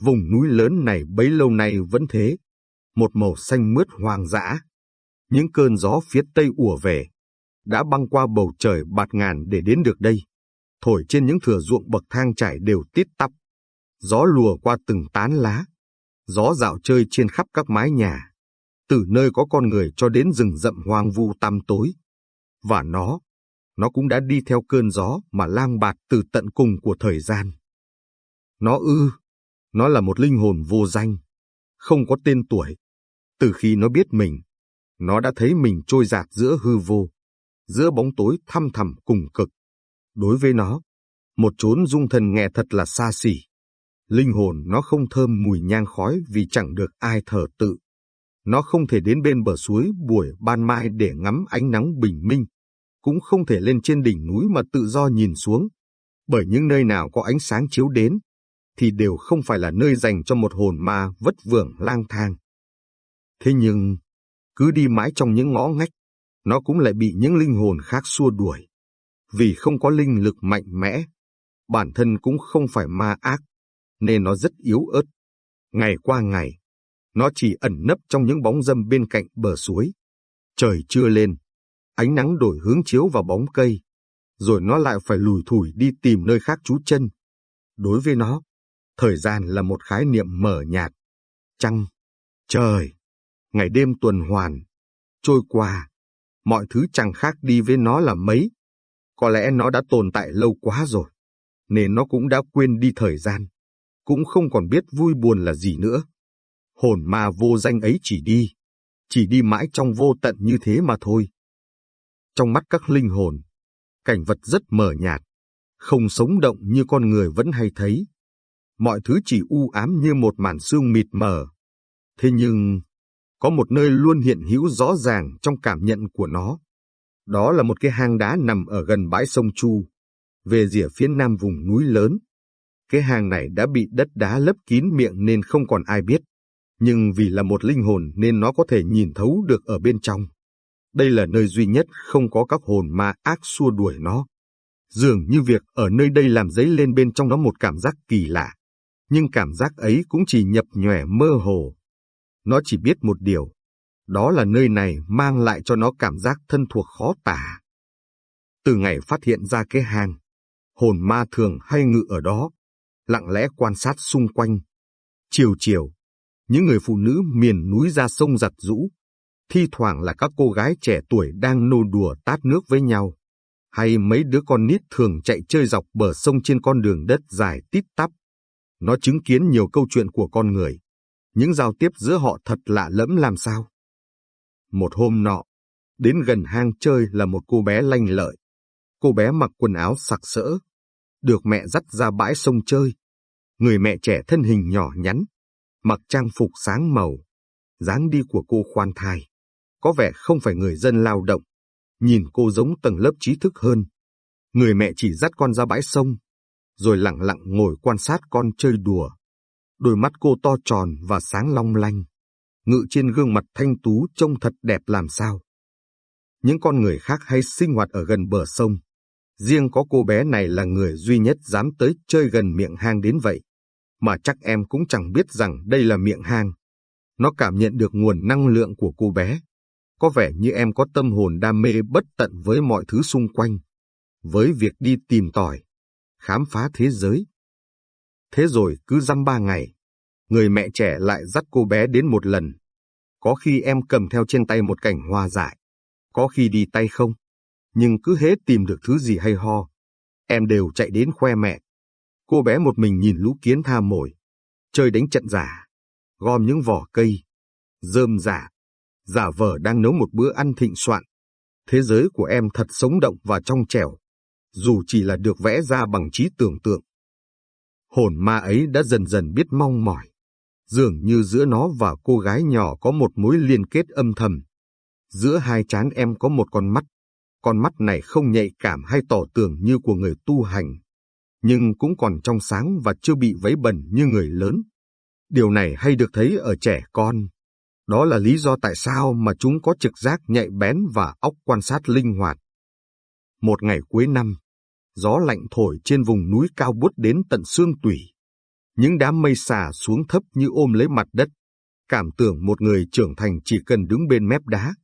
Vùng núi lớn này bấy lâu nay vẫn thế, một màu xanh mướt hoang dã. Những cơn gió phía tây ùa về, đã băng qua bầu trời bạt ngàn để đến được đây. Thổi trên những thửa ruộng bậc thang trải đều tít tắp. Gió lùa qua từng tán lá. Gió dạo chơi trên khắp các mái nhà. Từ nơi có con người cho đến rừng rậm hoang vu tăm tối. Và nó, nó cũng đã đi theo cơn gió mà lang bạt từ tận cùng của thời gian. Nó ư, nó là một linh hồn vô danh, không có tên tuổi. Từ khi nó biết mình, nó đã thấy mình trôi giạt giữa hư vô, giữa bóng tối thăm thẳm cùng cực. Đối với nó, một chốn dung thần nghe thật là xa xỉ. Linh hồn nó không thơm mùi nhang khói vì chẳng được ai thờ tự. Nó không thể đến bên bờ suối buổi ban mai để ngắm ánh nắng bình minh, cũng không thể lên trên đỉnh núi mà tự do nhìn xuống, bởi những nơi nào có ánh sáng chiếu đến, thì đều không phải là nơi dành cho một hồn ma vất vưởng lang thang. Thế nhưng, cứ đi mãi trong những ngõ ngách, nó cũng lại bị những linh hồn khác xua đuổi. Vì không có linh lực mạnh mẽ, bản thân cũng không phải ma ác, nên nó rất yếu ớt. Ngày qua ngày, nó chỉ ẩn nấp trong những bóng dâm bên cạnh bờ suối. Trời chưa lên, ánh nắng đổi hướng chiếu vào bóng cây, rồi nó lại phải lùi thủi đi tìm nơi khác trú chân. Đối với nó, thời gian là một khái niệm mở nhạt. Trăng, trời, ngày đêm tuần hoàn, trôi qua, mọi thứ chẳng khác đi với nó là mấy. Có lẽ nó đã tồn tại lâu quá rồi, nên nó cũng đã quên đi thời gian, cũng không còn biết vui buồn là gì nữa. Hồn ma vô danh ấy chỉ đi, chỉ đi mãi trong vô tận như thế mà thôi. Trong mắt các linh hồn, cảnh vật rất mờ nhạt, không sống động như con người vẫn hay thấy. Mọi thứ chỉ u ám như một màn sương mịt mờ. Thế nhưng, có một nơi luôn hiện hữu rõ ràng trong cảm nhận của nó. Đó là một cái hang đá nằm ở gần bãi sông Chu, về rìa phía nam vùng núi lớn. Cái hang này đã bị đất đá lấp kín miệng nên không còn ai biết. Nhưng vì là một linh hồn nên nó có thể nhìn thấu được ở bên trong. Đây là nơi duy nhất không có các hồn ma ác xua đuổi nó. Dường như việc ở nơi đây làm dấy lên bên trong nó một cảm giác kỳ lạ. Nhưng cảm giác ấy cũng chỉ nhập nhòe mơ hồ. Nó chỉ biết một điều. Đó là nơi này mang lại cho nó cảm giác thân thuộc khó tả. Từ ngày phát hiện ra cái hang, hồn ma thường hay ngự ở đó, lặng lẽ quan sát xung quanh. Chiều chiều, những người phụ nữ miền núi ra sông giặt rũ, thi thoảng là các cô gái trẻ tuổi đang nô đùa tát nước với nhau, hay mấy đứa con nít thường chạy chơi dọc bờ sông trên con đường đất dài tít tắp. Nó chứng kiến nhiều câu chuyện của con người, những giao tiếp giữa họ thật lạ lẫm làm sao. Một hôm nọ, đến gần hang chơi là một cô bé lanh lợi. Cô bé mặc quần áo sặc sỡ, được mẹ dắt ra bãi sông chơi. Người mẹ trẻ thân hình nhỏ nhắn, mặc trang phục sáng màu, dáng đi của cô khoan thai có vẻ không phải người dân lao động. Nhìn cô giống tầng lớp trí thức hơn. Người mẹ chỉ dắt con ra bãi sông, rồi lặng lặng ngồi quan sát con chơi đùa. Đôi mắt cô to tròn và sáng long lanh, ngự trên gương mặt thanh tú trông thật đẹp làm sao. Những con người khác hay sinh hoạt ở gần bờ sông. Riêng có cô bé này là người duy nhất dám tới chơi gần miệng hang đến vậy. Mà chắc em cũng chẳng biết rằng đây là miệng hang. Nó cảm nhận được nguồn năng lượng của cô bé. Có vẻ như em có tâm hồn đam mê bất tận với mọi thứ xung quanh, với việc đi tìm tòi, khám phá thế giới. Thế rồi cứ dăm ba ngày, người mẹ trẻ lại dắt cô bé đến một lần. Có khi em cầm theo trên tay một cảnh hoa dại, có khi đi tay không, nhưng cứ hết tìm được thứ gì hay ho, em đều chạy đến khoe mẹ. Cô bé một mình nhìn lũ kiến tha mồi, chơi đánh trận giả, gom những vỏ cây, rơm giả, giả vờ đang nấu một bữa ăn thịnh soạn. Thế giới của em thật sống động và trong trẻo, dù chỉ là được vẽ ra bằng trí tưởng tượng. Hồn ma ấy đã dần dần biết mong mỏi, dường như giữa nó và cô gái nhỏ có một mối liên kết âm thầm. Giữa hai chán em có một con mắt, con mắt này không nhạy cảm hay tỏ tường như của người tu hành, nhưng cũng còn trong sáng và chưa bị vấy bẩn như người lớn. Điều này hay được thấy ở trẻ con, đó là lý do tại sao mà chúng có trực giác nhạy bén và óc quan sát linh hoạt. Một ngày cuối năm, gió lạnh thổi trên vùng núi cao bút đến tận xương tủy. Những đám mây xà xuống thấp như ôm lấy mặt đất, cảm tưởng một người trưởng thành chỉ cần đứng bên mép đá.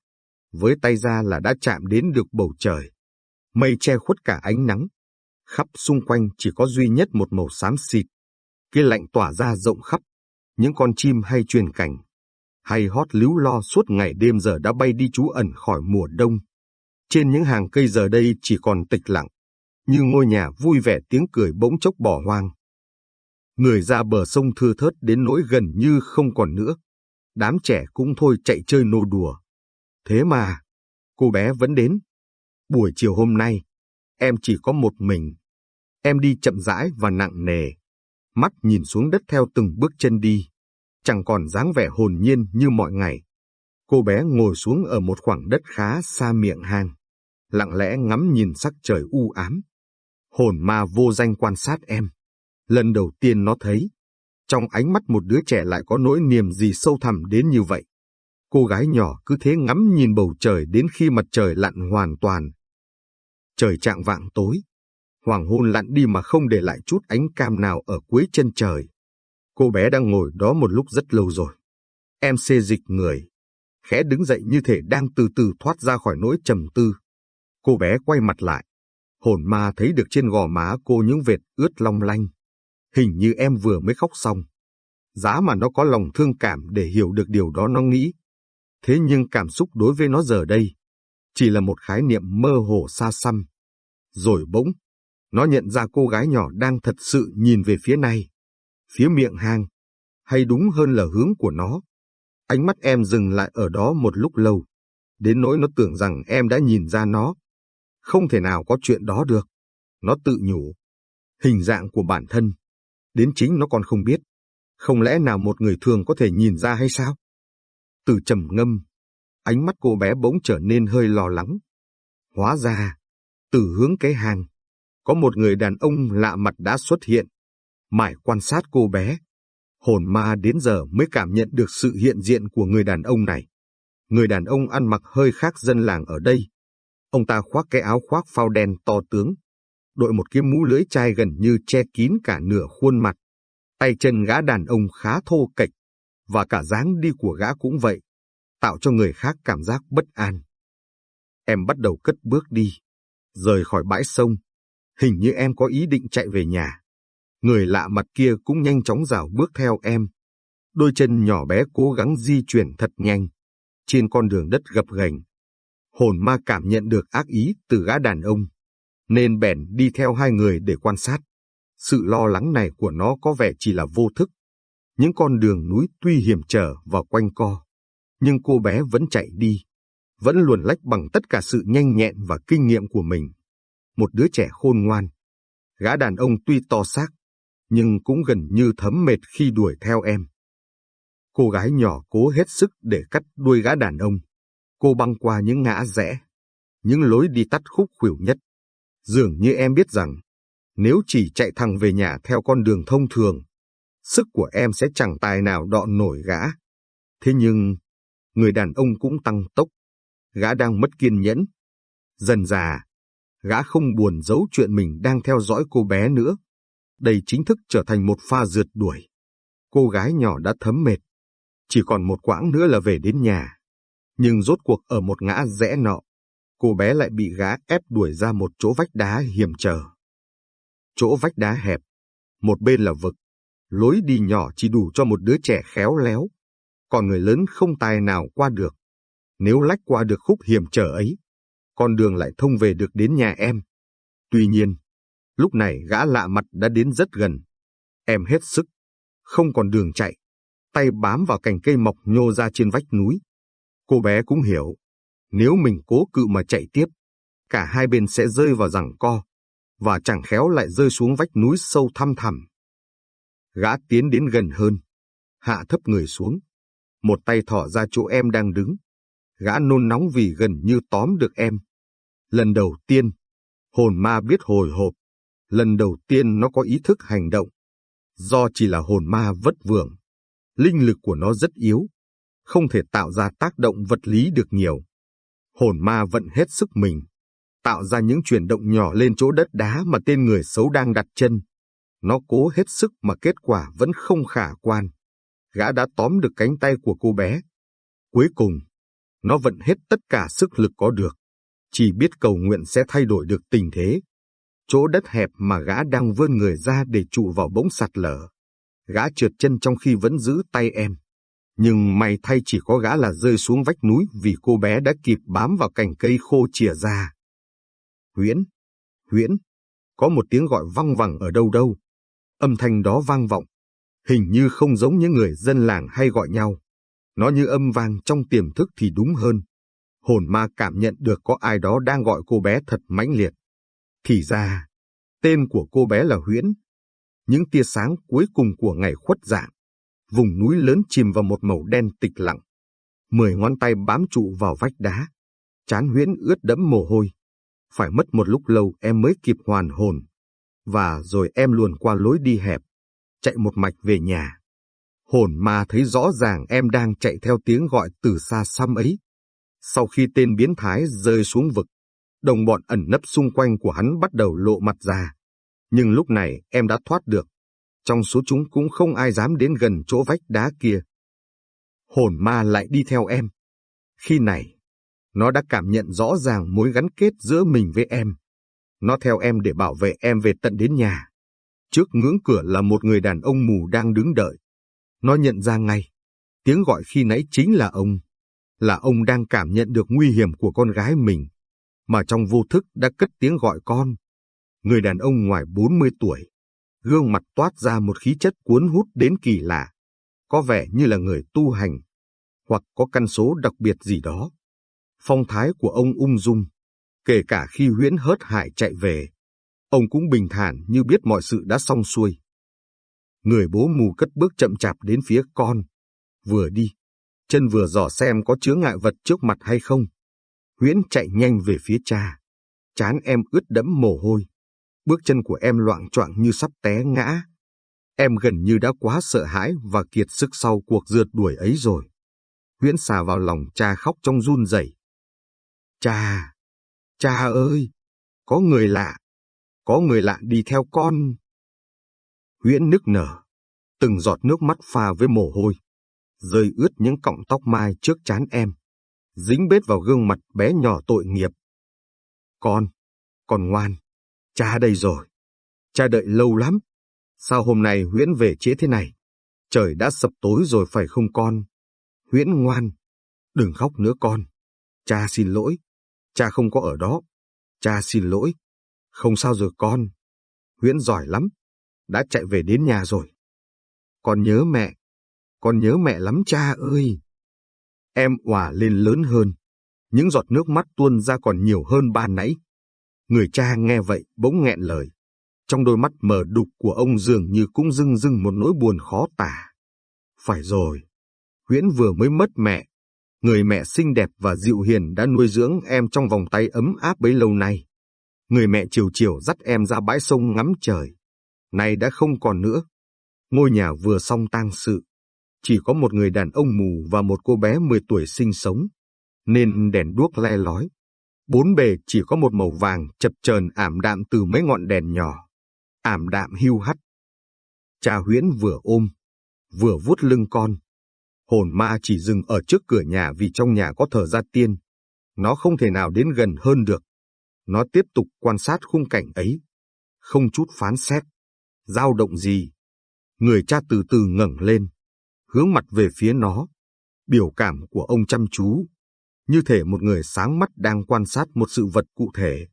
Với tay ra là đã chạm đến được bầu trời. Mây che khuất cả ánh nắng. Khắp xung quanh chỉ có duy nhất một màu xám xịt. Cái lạnh tỏa ra rộng khắp. Những con chim hay truyền cảnh, hay hót líu lo suốt ngày đêm giờ đã bay đi trú ẩn khỏi mùa đông. Trên những hàng cây giờ đây chỉ còn tịch lặng, như ngôi nhà vui vẻ tiếng cười bỗng chốc bỏ hoang. Người ra bờ sông thưa thớt đến nỗi gần như không còn nữa. Đám trẻ cũng thôi chạy chơi nô đùa. Thế mà, cô bé vẫn đến. Buổi chiều hôm nay, em chỉ có một mình. Em đi chậm rãi và nặng nề. Mắt nhìn xuống đất theo từng bước chân đi. Chẳng còn dáng vẻ hồn nhiên như mọi ngày. Cô bé ngồi xuống ở một khoảng đất khá xa miệng hang. Lặng lẽ ngắm nhìn sắc trời u ám. Hồn ma vô danh quan sát em. Lần đầu tiên nó thấy, trong ánh mắt một đứa trẻ lại có nỗi niềm gì sâu thẳm đến như vậy. Cô gái nhỏ cứ thế ngắm nhìn bầu trời đến khi mặt trời lặn hoàn toàn. Trời trạng vạng tối, hoàng hôn lặn đi mà không để lại chút ánh cam nào ở cuối chân trời. Cô bé đang ngồi đó một lúc rất lâu rồi. Em xê dịch người, khẽ đứng dậy như thể đang từ từ thoát ra khỏi nỗi trầm tư. Cô bé quay mặt lại, hồn ma thấy được trên gò má cô những vệt ướt long lanh. Hình như em vừa mới khóc xong. Giá mà nó có lòng thương cảm để hiểu được điều đó nó nghĩ. Thế nhưng cảm xúc đối với nó giờ đây chỉ là một khái niệm mơ hồ xa xăm. Rồi bỗng, nó nhận ra cô gái nhỏ đang thật sự nhìn về phía này, phía miệng hang, hay đúng hơn là hướng của nó. Ánh mắt em dừng lại ở đó một lúc lâu, đến nỗi nó tưởng rằng em đã nhìn ra nó. Không thể nào có chuyện đó được. Nó tự nhủ. Hình dạng của bản thân, đến chính nó còn không biết. Không lẽ nào một người thường có thể nhìn ra hay sao? Từ trầm ngâm, ánh mắt cô bé bỗng trở nên hơi lo lắng. Hóa ra, từ hướng cái hàng, có một người đàn ông lạ mặt đã xuất hiện. Mãi quan sát cô bé, hồn ma đến giờ mới cảm nhận được sự hiện diện của người đàn ông này. Người đàn ông ăn mặc hơi khác dân làng ở đây. Ông ta khoác cái áo khoác phao đen to tướng, đội một cái mũ lưỡi chai gần như che kín cả nửa khuôn mặt. Tay chân gã đàn ông khá thô kệch, và cả dáng đi của gã cũng vậy, tạo cho người khác cảm giác bất an. Em bắt đầu cất bước đi, rời khỏi bãi sông. Hình như em có ý định chạy về nhà. Người lạ mặt kia cũng nhanh chóng rào bước theo em. Đôi chân nhỏ bé cố gắng di chuyển thật nhanh. Trên con đường đất gập ghềnh, hồn ma cảm nhận được ác ý từ gã đàn ông nên bèn đi theo hai người để quan sát. Sự lo lắng này của nó có vẻ chỉ là vô thức. Những con đường núi tuy hiểm trở và quanh co, nhưng cô bé vẫn chạy đi, vẫn luồn lách bằng tất cả sự nhanh nhẹn và kinh nghiệm của mình. Một đứa trẻ khôn ngoan. Gã đàn ông tuy to xác, nhưng cũng gần như thấm mệt khi đuổi theo em. Cô gái nhỏ cố hết sức để cắt đuôi gã đàn ông. Cô băng qua những ngã rẽ, những lối đi tắt khúc khuỷu nhất, Dường như em biết rằng, nếu chỉ chạy thẳng về nhà theo con đường thông thường, sức của em sẽ chẳng tài nào đọ nổi gã. Thế nhưng, người đàn ông cũng tăng tốc. Gã đang mất kiên nhẫn. Dần già, gã không buồn giấu chuyện mình đang theo dõi cô bé nữa. Đây chính thức trở thành một pha rượt đuổi. Cô gái nhỏ đã thấm mệt. Chỉ còn một quãng nữa là về đến nhà. Nhưng rốt cuộc ở một ngã rẽ nọ, cô bé lại bị gã ép đuổi ra một chỗ vách đá hiểm trở. Chỗ vách đá hẹp, một bên là vực, lối đi nhỏ chỉ đủ cho một đứa trẻ khéo léo, còn người lớn không tài nào qua được. Nếu lách qua được khúc hiểm trở ấy, con đường lại thông về được đến nhà em. Tuy nhiên, lúc này gã lạ mặt đã đến rất gần. Em hết sức, không còn đường chạy, tay bám vào cành cây mọc nhô ra trên vách núi. Cô bé cũng hiểu, nếu mình cố cự mà chạy tiếp, cả hai bên sẽ rơi vào rằng co, và chẳng khéo lại rơi xuống vách núi sâu thăm thẳm. Gã tiến đến gần hơn, hạ thấp người xuống, một tay thỏ ra chỗ em đang đứng. Gã nôn nóng vì gần như tóm được em. Lần đầu tiên, hồn ma biết hồi hộp. Lần đầu tiên nó có ý thức hành động. Do chỉ là hồn ma vất vưởng, linh lực của nó rất yếu, không thể tạo ra tác động vật lý được nhiều hồn ma vận hết sức mình, tạo ra những chuyển động nhỏ lên chỗ đất đá mà tên người xấu đang đặt chân. Nó cố hết sức mà kết quả vẫn không khả quan. Gã đã tóm được cánh tay của cô bé. Cuối cùng, nó vận hết tất cả sức lực có được. Chỉ biết cầu nguyện sẽ thay đổi được tình thế. Chỗ đất hẹp mà gã đang vươn người ra để trụ vào bỗng sạt lở. Gã trượt chân trong khi vẫn giữ tay em. Nhưng may thay chỉ có gã là rơi xuống vách núi vì cô bé đã kịp bám vào cành cây khô chìa ra. Huyễn, Huyễn, có một tiếng gọi văng vẳng ở đâu đâu. Âm thanh đó vang vọng, hình như không giống những người dân làng hay gọi nhau. Nó như âm vang trong tiềm thức thì đúng hơn. Hồn ma cảm nhận được có ai đó đang gọi cô bé thật mãnh liệt. Thì ra, tên của cô bé là Huyễn. Những tia sáng cuối cùng của ngày khuất dạng, vùng núi lớn chìm vào một màu đen tịch lặng. Mười ngón tay bám trụ vào vách đá. Chán Huyễn ướt đẫm mồ hôi. Phải mất một lúc lâu em mới kịp hoàn hồn. Và rồi em luồn qua lối đi hẹp, chạy một mạch về nhà. Hồn ma thấy rõ ràng em đang chạy theo tiếng gọi từ xa xăm ấy. Sau khi tên biến thái rơi xuống vực, đồng bọn ẩn nấp xung quanh của hắn bắt đầu lộ mặt ra. Nhưng lúc này em đã thoát được. Trong số chúng cũng không ai dám đến gần chỗ vách đá kia. Hồn ma lại đi theo em. Khi này, nó đã cảm nhận rõ ràng mối gắn kết giữa mình với em. Nó theo em để bảo vệ em về tận đến nhà. Trước ngưỡng cửa là một người đàn ông mù đang đứng đợi. Nó nhận ra ngay, tiếng gọi khi nãy chính là ông. Là ông đang cảm nhận được nguy hiểm của con gái mình, mà trong vô thức đã cất tiếng gọi con. Người đàn ông ngoài 40 tuổi, gương mặt toát ra một khí chất cuốn hút đến kỳ lạ, có vẻ như là người tu hành, hoặc có căn số đặc biệt gì đó. Phong thái của ông ung dung, kể cả khi huyễn hớt hải chạy về, ông cũng bình thản như biết mọi sự đã xong xuôi. Người bố mù cất bước chậm chạp đến phía con. Vừa đi, chân vừa dò xem có chứa ngại vật trước mặt hay không. Huyễn chạy nhanh về phía cha. Chán em ướt đẫm mồ hôi. Bước chân của em loạn choạng như sắp té ngã. Em gần như đã quá sợ hãi và kiệt sức sau cuộc rượt đuổi ấy rồi. Huyễn xà vào lòng cha khóc trong run rẩy. Cha, cha ơi, có người lạ, có người lạ đi theo con. Huyễn nức nở, từng giọt nước mắt pha với mồ hôi, rơi ướt những cọng tóc mai trước chán em, dính bết vào gương mặt bé nhỏ tội nghiệp. Con, con ngoan, cha đây rồi. Cha đợi lâu lắm. Sao hôm nay Huyễn về trễ thế này? Trời đã sập tối rồi phải không con? Huyễn ngoan, đừng khóc nữa con. Cha xin lỗi, cha không có ở đó. Cha xin lỗi. Không sao rồi con. Huyễn giỏi lắm, đã chạy về đến nhà rồi. Con nhớ mẹ, con nhớ mẹ lắm cha ơi. Em òa lên lớn hơn, những giọt nước mắt tuôn ra còn nhiều hơn ban nãy. Người cha nghe vậy bỗng nghẹn lời. Trong đôi mắt mờ đục của ông dường như cũng dưng dưng một nỗi buồn khó tả. Phải rồi, Huyễn vừa mới mất mẹ. Người mẹ xinh đẹp và dịu hiền đã nuôi dưỡng em trong vòng tay ấm áp bấy lâu nay. Người mẹ chiều chiều dắt em ra bãi sông ngắm trời nay đã không còn nữa. Ngôi nhà vừa xong tang sự, chỉ có một người đàn ông mù và một cô bé 10 tuổi sinh sống, nên đèn đuốc le lói. Bốn bề chỉ có một màu vàng chập chờn ảm đạm từ mấy ngọn đèn nhỏ, ảm đạm hưu hắt. Cha huyễn vừa ôm, vừa vuốt lưng con. Hồn ma chỉ dừng ở trước cửa nhà vì trong nhà có thờ gia tiên. Nó không thể nào đến gần hơn được. Nó tiếp tục quan sát khung cảnh ấy, không chút phán xét dao động gì. Người cha từ từ ngẩng lên, hướng mặt về phía nó. Biểu cảm của ông chăm chú, như thể một người sáng mắt đang quan sát một sự vật cụ thể.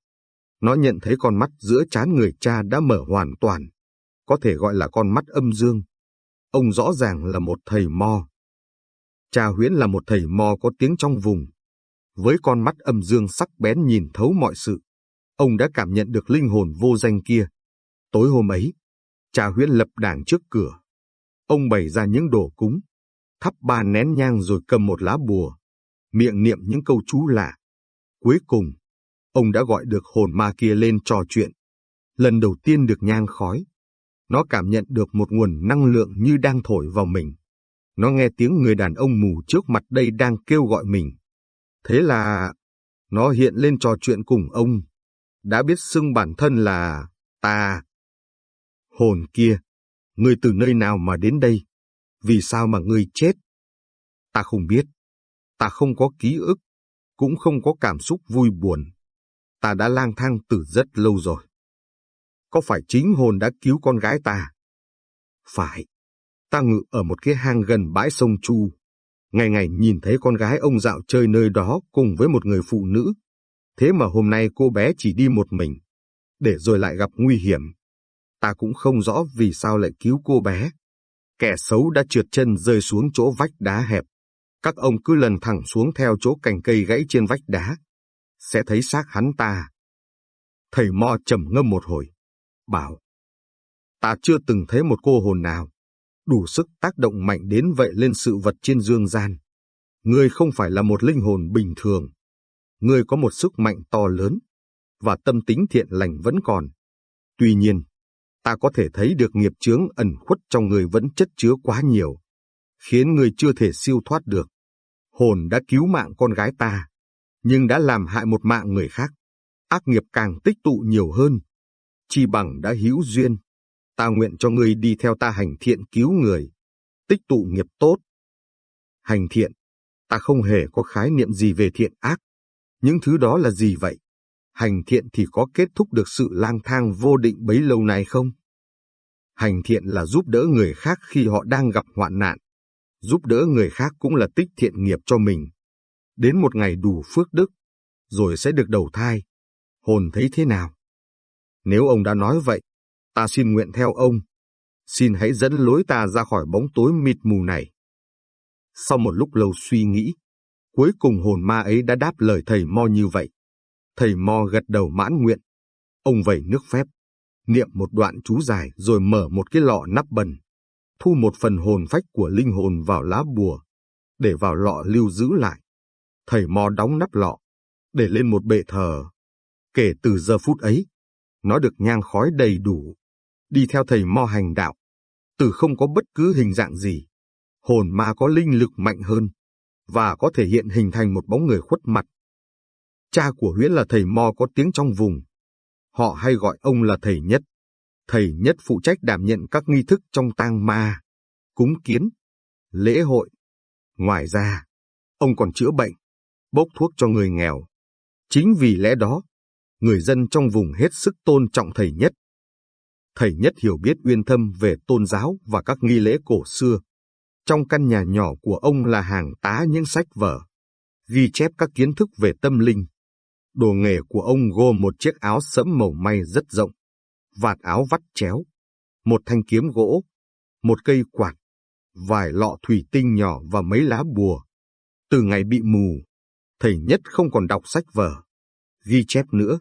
Nó nhận thấy con mắt giữa chán người cha đã mở hoàn toàn, có thể gọi là con mắt âm dương. Ông rõ ràng là một thầy mo. Cha huyễn là một thầy mo có tiếng trong vùng. Với con mắt âm dương sắc bén nhìn thấu mọi sự, ông đã cảm nhận được linh hồn vô danh kia. Tối hôm ấy, Cha huyễn lập đảng trước cửa. Ông bày ra những đồ cúng, thắp ba nén nhang rồi cầm một lá bùa, miệng niệm những câu chú lạ. Cuối cùng, ông đã gọi được hồn ma kia lên trò chuyện. Lần đầu tiên được nhang khói, nó cảm nhận được một nguồn năng lượng như đang thổi vào mình. Nó nghe tiếng người đàn ông mù trước mặt đây đang kêu gọi mình. Thế là nó hiện lên trò chuyện cùng ông. Đã biết xưng bản thân là ta. Hồn kia, ngươi từ nơi nào mà đến đây? Vì sao mà ngươi chết? Ta không biết. Ta không có ký ức, cũng không có cảm xúc vui buồn. Ta đã lang thang từ rất lâu rồi. Có phải chính hồn đã cứu con gái ta? Phải. Ta ngự ở một cái hang gần bãi sông Chu. Ngày ngày nhìn thấy con gái ông dạo chơi nơi đó cùng với một người phụ nữ. Thế mà hôm nay cô bé chỉ đi một mình, để rồi lại gặp nguy hiểm. Ta cũng không rõ vì sao lại cứu cô bé. Kẻ xấu đã trượt chân rơi xuống chỗ vách đá hẹp. Các ông cứ lần thẳng xuống theo chỗ cành cây gãy trên vách đá. Sẽ thấy xác hắn ta. Thầy Mo trầm ngâm một hồi. Bảo. Ta chưa từng thấy một cô hồn nào. Đủ sức tác động mạnh đến vậy lên sự vật trên dương gian. Ngươi không phải là một linh hồn bình thường. Ngươi có một sức mạnh to lớn. Và tâm tính thiện lành vẫn còn. Tuy nhiên, ta có thể thấy được nghiệp chướng ẩn khuất trong người vẫn chất chứa quá nhiều, khiến người chưa thể siêu thoát được. Hồn đã cứu mạng con gái ta, nhưng đã làm hại một mạng người khác. Ác nghiệp càng tích tụ nhiều hơn. Chi bằng đã hữu duyên. Ta nguyện cho ngươi đi theo ta hành thiện cứu người, tích tụ nghiệp tốt. Hành thiện, ta không hề có khái niệm gì về thiện ác. Những thứ đó là gì vậy? Hành thiện thì có kết thúc được sự lang thang vô định bấy lâu nay không? Hành thiện là giúp đỡ người khác khi họ đang gặp hoạn nạn. Giúp đỡ người khác cũng là tích thiện nghiệp cho mình. Đến một ngày đủ phước đức, rồi sẽ được đầu thai. Hồn thấy thế nào? Nếu ông đã nói vậy, ta xin nguyện theo ông. Xin hãy dẫn lối ta ra khỏi bóng tối mịt mù này. Sau một lúc lâu suy nghĩ, cuối cùng hồn ma ấy đã đáp lời thầy Mo như vậy. Thầy Mo gật đầu mãn nguyện. Ông vẩy nước phép, niệm một đoạn chú dài rồi mở một cái lọ nắp bần. Thu một phần hồn phách của linh hồn vào lá bùa, để vào lọ lưu giữ lại. Thầy Mo đóng nắp lọ, để lên một bệ thờ. Kể từ giờ phút ấy, nó được nhang khói đầy đủ, đi theo thầy Mo hành đạo. Từ không có bất cứ hình dạng gì, hồn ma có linh lực mạnh hơn, và có thể hiện hình thành một bóng người khuất mặt Cha của Huyễn là thầy Mo có tiếng trong vùng. Họ hay gọi ông là thầy nhất. Thầy nhất phụ trách đảm nhận các nghi thức trong tang ma, cúng kiến, lễ hội. Ngoài ra, ông còn chữa bệnh, bốc thuốc cho người nghèo. Chính vì lẽ đó, người dân trong vùng hết sức tôn trọng thầy nhất. Thầy nhất hiểu biết uyên thâm về tôn giáo và các nghi lễ cổ xưa. Trong căn nhà nhỏ của ông là hàng tá những sách vở, ghi chép các kiến thức về tâm linh, Đồ nghề của ông gồm một chiếc áo sẫm màu may rất rộng, vạt áo vắt chéo, một thanh kiếm gỗ, một cây quạt, vài lọ thủy tinh nhỏ và mấy lá bùa. Từ ngày bị mù, thầy nhất không còn đọc sách vở, ghi chép nữa.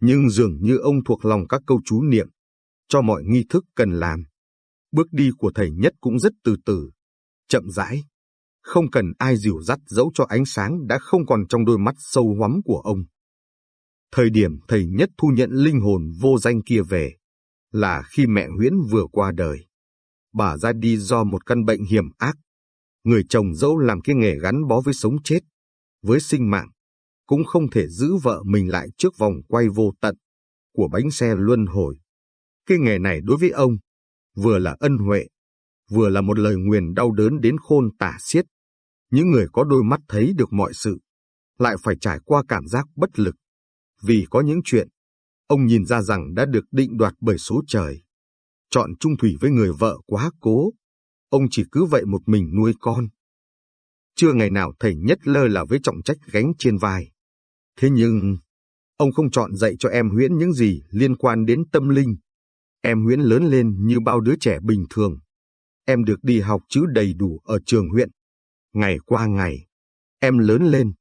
Nhưng dường như ông thuộc lòng các câu chú niệm, cho mọi nghi thức cần làm. Bước đi của thầy nhất cũng rất từ từ, chậm rãi. Không cần ai dìu dắt dẫu cho ánh sáng đã không còn trong đôi mắt sâu hoắm của ông. Thời điểm thầy nhất thu nhận linh hồn vô danh kia về, là khi mẹ Huyễn vừa qua đời. Bà ra đi do một căn bệnh hiểm ác. Người chồng dẫu làm cái nghề gắn bó với sống chết, với sinh mạng, cũng không thể giữ vợ mình lại trước vòng quay vô tận của bánh xe luân hồi. Cái nghề này đối với ông, vừa là ân huệ, vừa là một lời nguyền đau đớn đến khôn tả xiết. Những người có đôi mắt thấy được mọi sự, lại phải trải qua cảm giác bất lực, vì có những chuyện, ông nhìn ra rằng đã được định đoạt bởi số trời. Chọn trung thủy với người vợ quá cố, ông chỉ cứ vậy một mình nuôi con. Chưa ngày nào thầy nhất lơ là với trọng trách gánh trên vai. Thế nhưng, ông không chọn dạy cho em Huyễn những gì liên quan đến tâm linh. Em Huyễn lớn lên như bao đứa trẻ bình thường. Em được đi học chữ đầy đủ ở trường huyện. Ngày qua ngày, em lớn lên.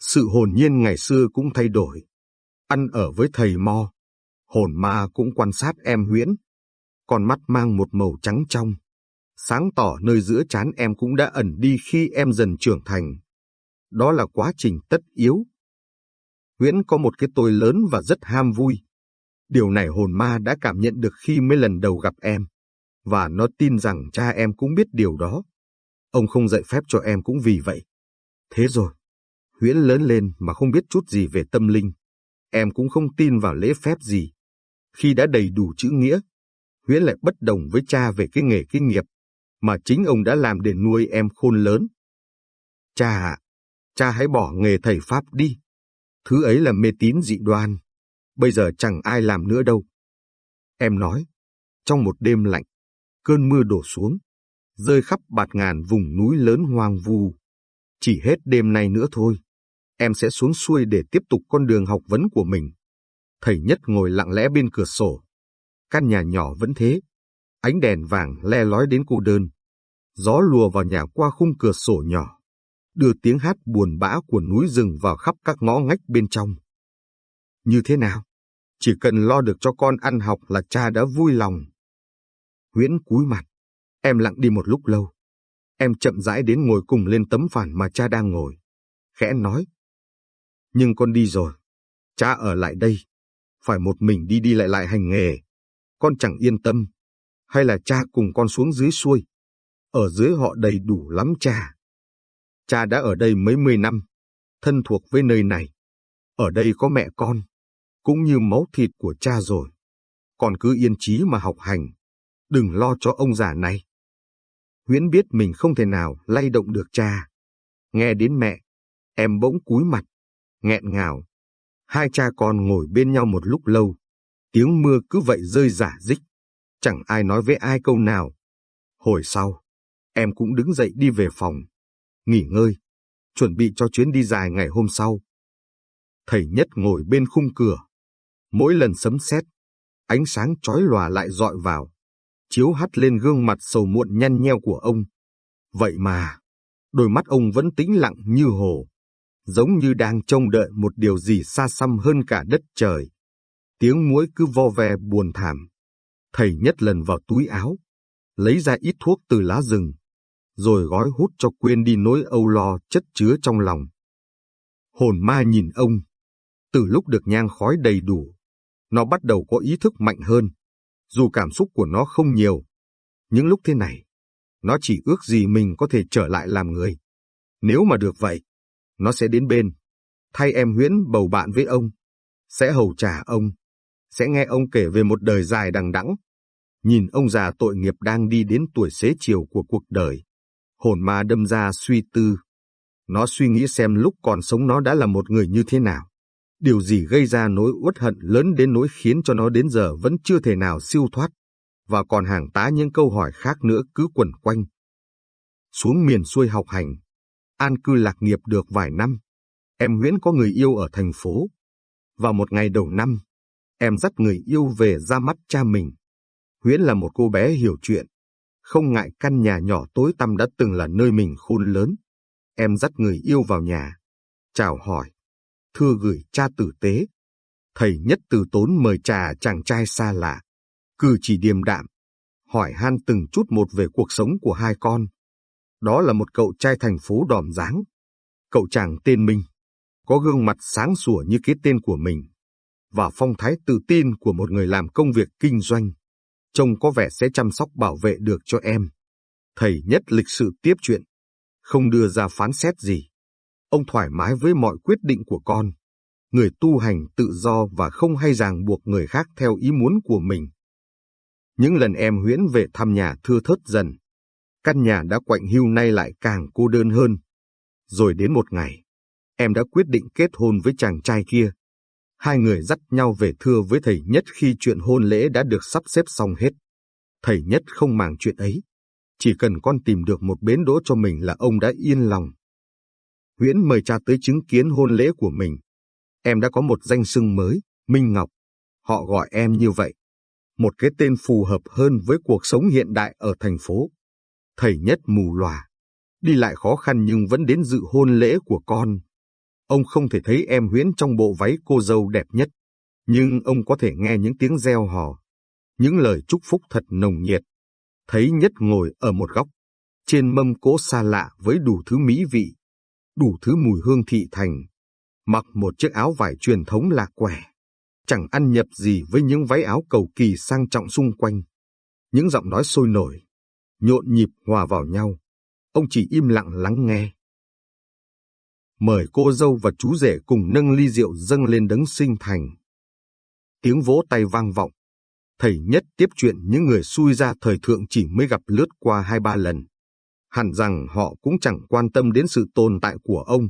Sự hồn nhiên ngày xưa cũng thay đổi ăn ở với thầy Mo. Hồn ma cũng quan sát em Huyễn. Con mắt mang một màu trắng trong. Sáng tỏ nơi giữa chán em cũng đã ẩn đi khi em dần trưởng thành. Đó là quá trình tất yếu. Huyễn có một cái tôi lớn và rất ham vui. Điều này hồn ma đã cảm nhận được khi mấy lần đầu gặp em. Và nó tin rằng cha em cũng biết điều đó. Ông không dạy phép cho em cũng vì vậy. Thế rồi, Huyễn lớn lên mà không biết chút gì về tâm linh em cũng không tin vào lễ phép gì. Khi đã đầy đủ chữ nghĩa, Huyễn lại bất đồng với cha về cái nghề kinh nghiệp, mà chính ông đã làm để nuôi em khôn lớn. Cha ạ, cha hãy bỏ nghề thầy Pháp đi. Thứ ấy là mê tín dị đoan. Bây giờ chẳng ai làm nữa đâu. Em nói, trong một đêm lạnh, cơn mưa đổ xuống, rơi khắp bạt ngàn vùng núi lớn hoang vu. Chỉ hết đêm nay nữa thôi, em sẽ xuống xuôi để tiếp tục con đường học vấn của mình. Thầy Nhất ngồi lặng lẽ bên cửa sổ. Căn nhà nhỏ vẫn thế, ánh đèn vàng le lói đến cô đơn. Gió lùa vào nhà qua khung cửa sổ nhỏ, đưa tiếng hát buồn bã của núi rừng vào khắp các ngõ ngách bên trong. Như thế nào? Chỉ cần lo được cho con ăn học là cha đã vui lòng. Huyễn cúi mặt, em lặng đi một lúc lâu. Em chậm rãi đến ngồi cùng lên tấm phản mà cha đang ngồi. Khẽ nói. Nhưng con đi rồi. Cha ở lại đây. Phải một mình đi đi lại lại hành nghề. Con chẳng yên tâm. Hay là cha cùng con xuống dưới xuôi. Ở dưới họ đầy đủ lắm cha. Cha đã ở đây mấy mươi năm. Thân thuộc với nơi này. Ở đây có mẹ con. Cũng như máu thịt của cha rồi. Con cứ yên trí mà học hành. Đừng lo cho ông già này. Huyễn biết mình không thể nào lay động được cha. Nghe đến mẹ, em bỗng cúi mặt, nghẹn ngào. Hai cha con ngồi bên nhau một lúc lâu. Tiếng mưa cứ vậy rơi giả dích, Chẳng ai nói với ai câu nào. Hồi sau, em cũng đứng dậy đi về phòng. Nghỉ ngơi, chuẩn bị cho chuyến đi dài ngày hôm sau. Thầy Nhất ngồi bên khung cửa. Mỗi lần sấm sét, ánh sáng chói lòa lại dọi vào chiếu hắt lên gương mặt sầu muộn nhăn nheo của ông. Vậy mà, đôi mắt ông vẫn tĩnh lặng như hồ, giống như đang trông đợi một điều gì xa xăm hơn cả đất trời. Tiếng muỗi cứ vo ve buồn thảm. Thầy nhất lần vào túi áo, lấy ra ít thuốc từ lá rừng, rồi gói hút cho quên đi nỗi âu lo chất chứa trong lòng. Hồn ma nhìn ông, từ lúc được nhang khói đầy đủ, nó bắt đầu có ý thức mạnh hơn dù cảm xúc của nó không nhiều. Những lúc thế này, nó chỉ ước gì mình có thể trở lại làm người. Nếu mà được vậy, nó sẽ đến bên, thay em huyễn bầu bạn với ông, sẽ hầu trả ông, sẽ nghe ông kể về một đời dài đằng đẵng. Nhìn ông già tội nghiệp đang đi đến tuổi xế chiều của cuộc đời, hồn ma đâm ra suy tư. Nó suy nghĩ xem lúc còn sống nó đã là một người như thế nào. Điều gì gây ra nỗi uất hận lớn đến nỗi khiến cho nó đến giờ vẫn chưa thể nào siêu thoát, và còn hàng tá những câu hỏi khác nữa cứ quẩn quanh. Xuống miền xuôi học hành, an cư lạc nghiệp được vài năm, em Nguyễn có người yêu ở thành phố. Vào một ngày đầu năm, em dắt người yêu về ra mắt cha mình. Nguyễn là một cô bé hiểu chuyện, không ngại căn nhà nhỏ tối tăm đã từng là nơi mình khôn lớn. Em dắt người yêu vào nhà, chào hỏi, thưa gửi cha tử tế. Thầy nhất từ tốn mời trà chàng trai xa lạ, cử chỉ điềm đạm, hỏi han từng chút một về cuộc sống của hai con. Đó là một cậu trai thành phố đòm dáng. Cậu chàng tên Minh, có gương mặt sáng sủa như cái tên của mình, và phong thái tự tin của một người làm công việc kinh doanh. Trông có vẻ sẽ chăm sóc bảo vệ được cho em. Thầy nhất lịch sự tiếp chuyện, không đưa ra phán xét gì. Ông thoải mái với mọi quyết định của con. Người tu hành tự do và không hay ràng buộc người khác theo ý muốn của mình. Những lần em huyễn về thăm nhà thưa thớt dần. Căn nhà đã quạnh hưu nay lại càng cô đơn hơn. Rồi đến một ngày, em đã quyết định kết hôn với chàng trai kia. Hai người dắt nhau về thưa với thầy nhất khi chuyện hôn lễ đã được sắp xếp xong hết. Thầy nhất không màng chuyện ấy. Chỉ cần con tìm được một bến đỗ cho mình là ông đã yên lòng. Huyễn mời cha tới chứng kiến hôn lễ của mình. Em đã có một danh xưng mới, Minh Ngọc. Họ gọi em như vậy. Một cái tên phù hợp hơn với cuộc sống hiện đại ở thành phố. Thầy nhất mù lòa. Đi lại khó khăn nhưng vẫn đến dự hôn lễ của con. Ông không thể thấy em Huyễn trong bộ váy cô dâu đẹp nhất. Nhưng ông có thể nghe những tiếng reo hò. Những lời chúc phúc thật nồng nhiệt. Thấy nhất ngồi ở một góc. Trên mâm cỗ xa lạ với đủ thứ mỹ vị đủ thứ mùi hương thị thành, mặc một chiếc áo vải truyền thống lạc quẻ, chẳng ăn nhập gì với những váy áo cầu kỳ sang trọng xung quanh. Những giọng nói sôi nổi, nhộn nhịp hòa vào nhau, ông chỉ im lặng lắng nghe. Mời cô dâu và chú rể cùng nâng ly rượu dâng lên đấng sinh thành. Tiếng vỗ tay vang vọng, thầy nhất tiếp chuyện những người xui ra thời thượng chỉ mới gặp lướt qua hai ba lần. Hẳn rằng họ cũng chẳng quan tâm đến sự tồn tại của ông.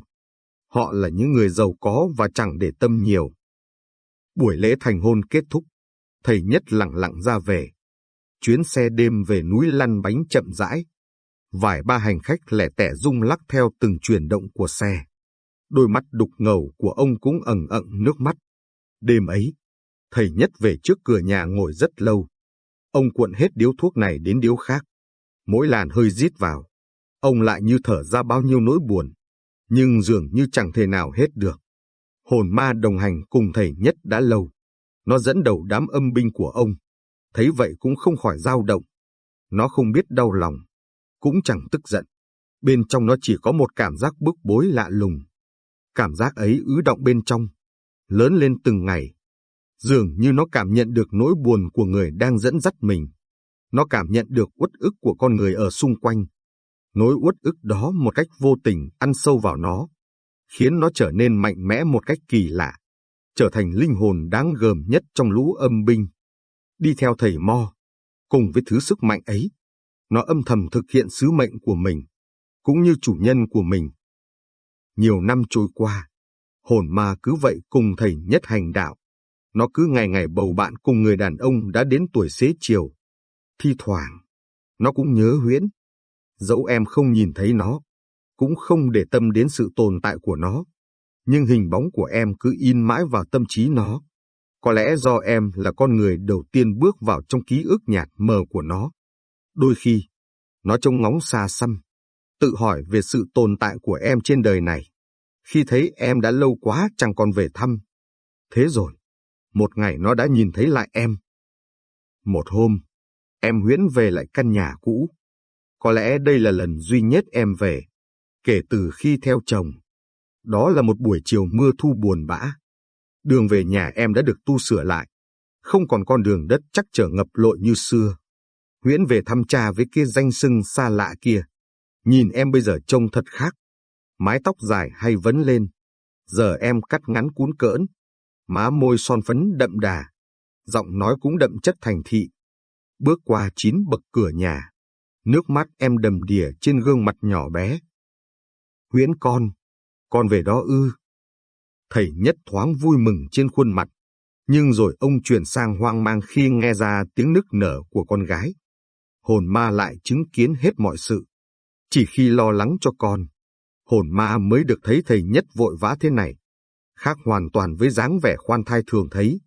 Họ là những người giàu có và chẳng để tâm nhiều. Buổi lễ thành hôn kết thúc, thầy nhất lặng lặng ra về. Chuyến xe đêm về núi lăn bánh chậm rãi. Vài ba hành khách lẻ tẻ rung lắc theo từng chuyển động của xe. Đôi mắt đục ngầu của ông cũng ẩn ẩn nước mắt. Đêm ấy, thầy nhất về trước cửa nhà ngồi rất lâu. Ông cuộn hết điếu thuốc này đến điếu khác. Mỗi làn hơi rít vào, ông lại như thở ra bao nhiêu nỗi buồn, nhưng dường như chẳng thể nào hết được. Hồn ma đồng hành cùng thầy nhất đã lâu. Nó dẫn đầu đám âm binh của ông. Thấy vậy cũng không khỏi dao động. Nó không biết đau lòng, cũng chẳng tức giận. Bên trong nó chỉ có một cảm giác bức bối lạ lùng. Cảm giác ấy ứ động bên trong, lớn lên từng ngày. Dường như nó cảm nhận được nỗi buồn của người đang dẫn dắt mình. Nó cảm nhận được uất ức của con người ở xung quanh. Nỗi uất ức đó một cách vô tình ăn sâu vào nó, khiến nó trở nên mạnh mẽ một cách kỳ lạ, trở thành linh hồn đáng gờm nhất trong lũ âm binh. Đi theo thầy Mo, cùng với thứ sức mạnh ấy, nó âm thầm thực hiện sứ mệnh của mình, cũng như chủ nhân của mình. Nhiều năm trôi qua, hồn ma cứ vậy cùng thầy nhất hành đạo. Nó cứ ngày ngày bầu bạn cùng người đàn ông đã đến tuổi xế chiều. Thi thoảng, nó cũng nhớ huyễn. Dẫu em không nhìn thấy nó, cũng không để tâm đến sự tồn tại của nó. Nhưng hình bóng của em cứ in mãi vào tâm trí nó. Có lẽ do em là con người đầu tiên bước vào trong ký ức nhạt mờ của nó. Đôi khi, nó trông ngóng xa xăm, tự hỏi về sự tồn tại của em trên đời này. Khi thấy em đã lâu quá chẳng còn về thăm. Thế rồi, một ngày nó đã nhìn thấy lại em. Một hôm, em huyễn về lại căn nhà cũ. Có lẽ đây là lần duy nhất em về, kể từ khi theo chồng. Đó là một buổi chiều mưa thu buồn bã. Đường về nhà em đã được tu sửa lại, không còn con đường đất chắc trở ngập lội như xưa. Huyễn về thăm cha với kia danh sưng xa lạ kia. Nhìn em bây giờ trông thật khác. Mái tóc dài hay vấn lên. Giờ em cắt ngắn cuốn cỡn. Má môi son phấn đậm đà. Giọng nói cũng đậm chất thành thị. Bước qua chín bậc cửa nhà. Nước mắt em đầm đìa trên gương mặt nhỏ bé. Huyễn con, con về đó ư. Thầy nhất thoáng vui mừng trên khuôn mặt, nhưng rồi ông chuyển sang hoang mang khi nghe ra tiếng nức nở của con gái. Hồn ma lại chứng kiến hết mọi sự. Chỉ khi lo lắng cho con, hồn ma mới được thấy thầy nhất vội vã thế này. Khác hoàn toàn với dáng vẻ khoan thai thường thấy.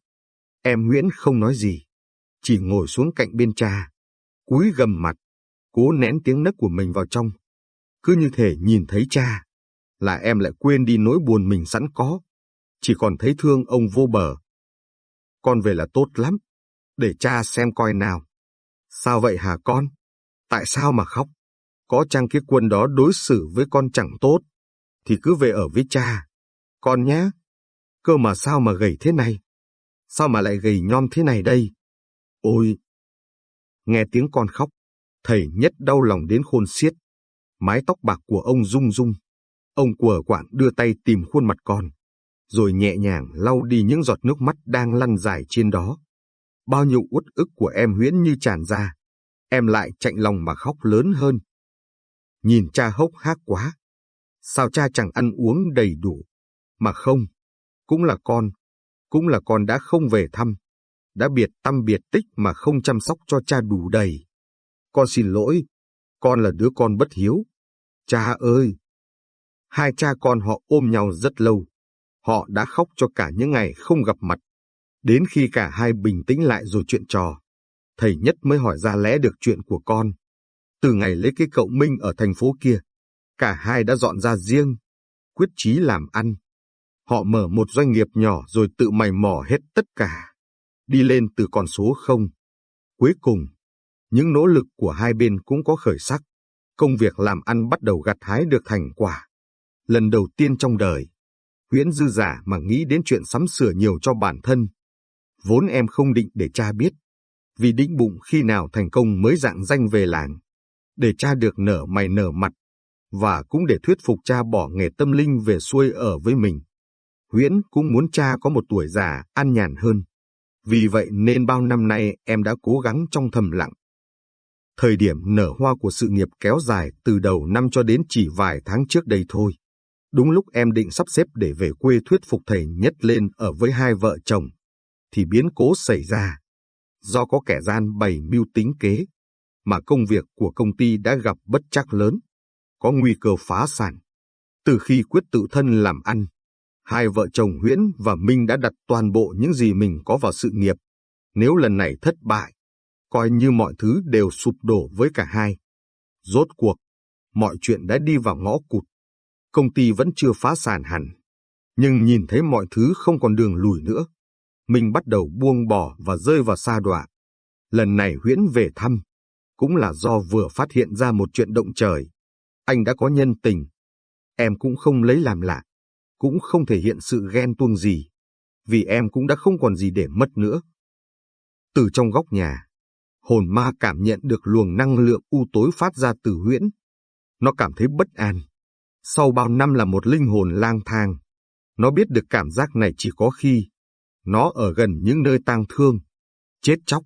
Em Nguyễn không nói gì, chỉ ngồi xuống cạnh bên cha, cúi gầm mặt, cố nén tiếng nấc của mình vào trong. Cứ như thể nhìn thấy cha, là em lại quên đi nỗi buồn mình sẵn có, chỉ còn thấy thương ông vô bờ. Con về là tốt lắm, để cha xem coi nào. Sao vậy hả con? Tại sao mà khóc? Có chăng cái quân đó đối xử với con chẳng tốt, thì cứ về ở với cha. Con nhé, cơ mà sao mà gầy thế này? Sao mà lại gầy nhom thế này đây? Ôi! Nghe tiếng con khóc, thầy nhất đau lòng đến khôn xiết. Mái tóc bạc của ông rung rung. Ông quờ quạng đưa tay tìm khuôn mặt con, rồi nhẹ nhàng lau đi những giọt nước mắt đang lăn dài trên đó. Bao nhiêu uất ức của em huyễn như tràn ra, em lại chạnh lòng mà khóc lớn hơn. Nhìn cha hốc hác quá, sao cha chẳng ăn uống đầy đủ, mà không, cũng là con, cũng là con đã không về thăm, đã biệt tâm biệt tích mà không chăm sóc cho cha đủ đầy. Con xin lỗi, con là đứa con bất hiếu. Cha ơi! Hai cha con họ ôm nhau rất lâu. Họ đã khóc cho cả những ngày không gặp mặt. Đến khi cả hai bình tĩnh lại rồi chuyện trò, thầy nhất mới hỏi ra lẽ được chuyện của con. Từ ngày lấy cái cậu Minh ở thành phố kia, cả hai đã dọn ra riêng, quyết chí làm ăn. Họ mở một doanh nghiệp nhỏ rồi tự mày mò hết tất cả, đi lên từ con số không. Cuối cùng, những nỗ lực của hai bên cũng có khởi sắc. Công việc làm ăn bắt đầu gặt hái được thành quả. Lần đầu tiên trong đời, Huyễn dư giả mà nghĩ đến chuyện sắm sửa nhiều cho bản thân. Vốn em không định để cha biết, vì định bụng khi nào thành công mới dạng danh về làng, để cha được nở mày nở mặt, và cũng để thuyết phục cha bỏ nghề tâm linh về xuôi ở với mình. Huyễn cũng muốn cha có một tuổi già an nhàn hơn, Vì vậy nên bao năm nay em đã cố gắng trong thầm lặng. Thời điểm nở hoa của sự nghiệp kéo dài từ đầu năm cho đến chỉ vài tháng trước đây thôi. Đúng lúc em định sắp xếp để về quê thuyết phục thầy nhất lên ở với hai vợ chồng, thì biến cố xảy ra. Do có kẻ gian bày mưu tính kế, mà công việc của công ty đã gặp bất chắc lớn, có nguy cơ phá sản. Từ khi quyết tự thân làm ăn, hai vợ chồng Huyễn và Minh đã đặt toàn bộ những gì mình có vào sự nghiệp. Nếu lần này thất bại, coi như mọi thứ đều sụp đổ với cả hai. Rốt cuộc, mọi chuyện đã đi vào ngõ cụt. Công ty vẫn chưa phá sản hẳn, nhưng nhìn thấy mọi thứ không còn đường lùi nữa. mình bắt đầu buông bỏ và rơi vào xa đọa. Lần này Huyễn về thăm, cũng là do vừa phát hiện ra một chuyện động trời. Anh đã có nhân tình. Em cũng không lấy làm lạ, cũng không thể hiện sự ghen tuông gì, vì em cũng đã không còn gì để mất nữa. Từ trong góc nhà, hồn ma cảm nhận được luồng năng lượng u tối phát ra từ huyễn. Nó cảm thấy bất an. Sau bao năm là một linh hồn lang thang, nó biết được cảm giác này chỉ có khi nó ở gần những nơi tang thương, chết chóc.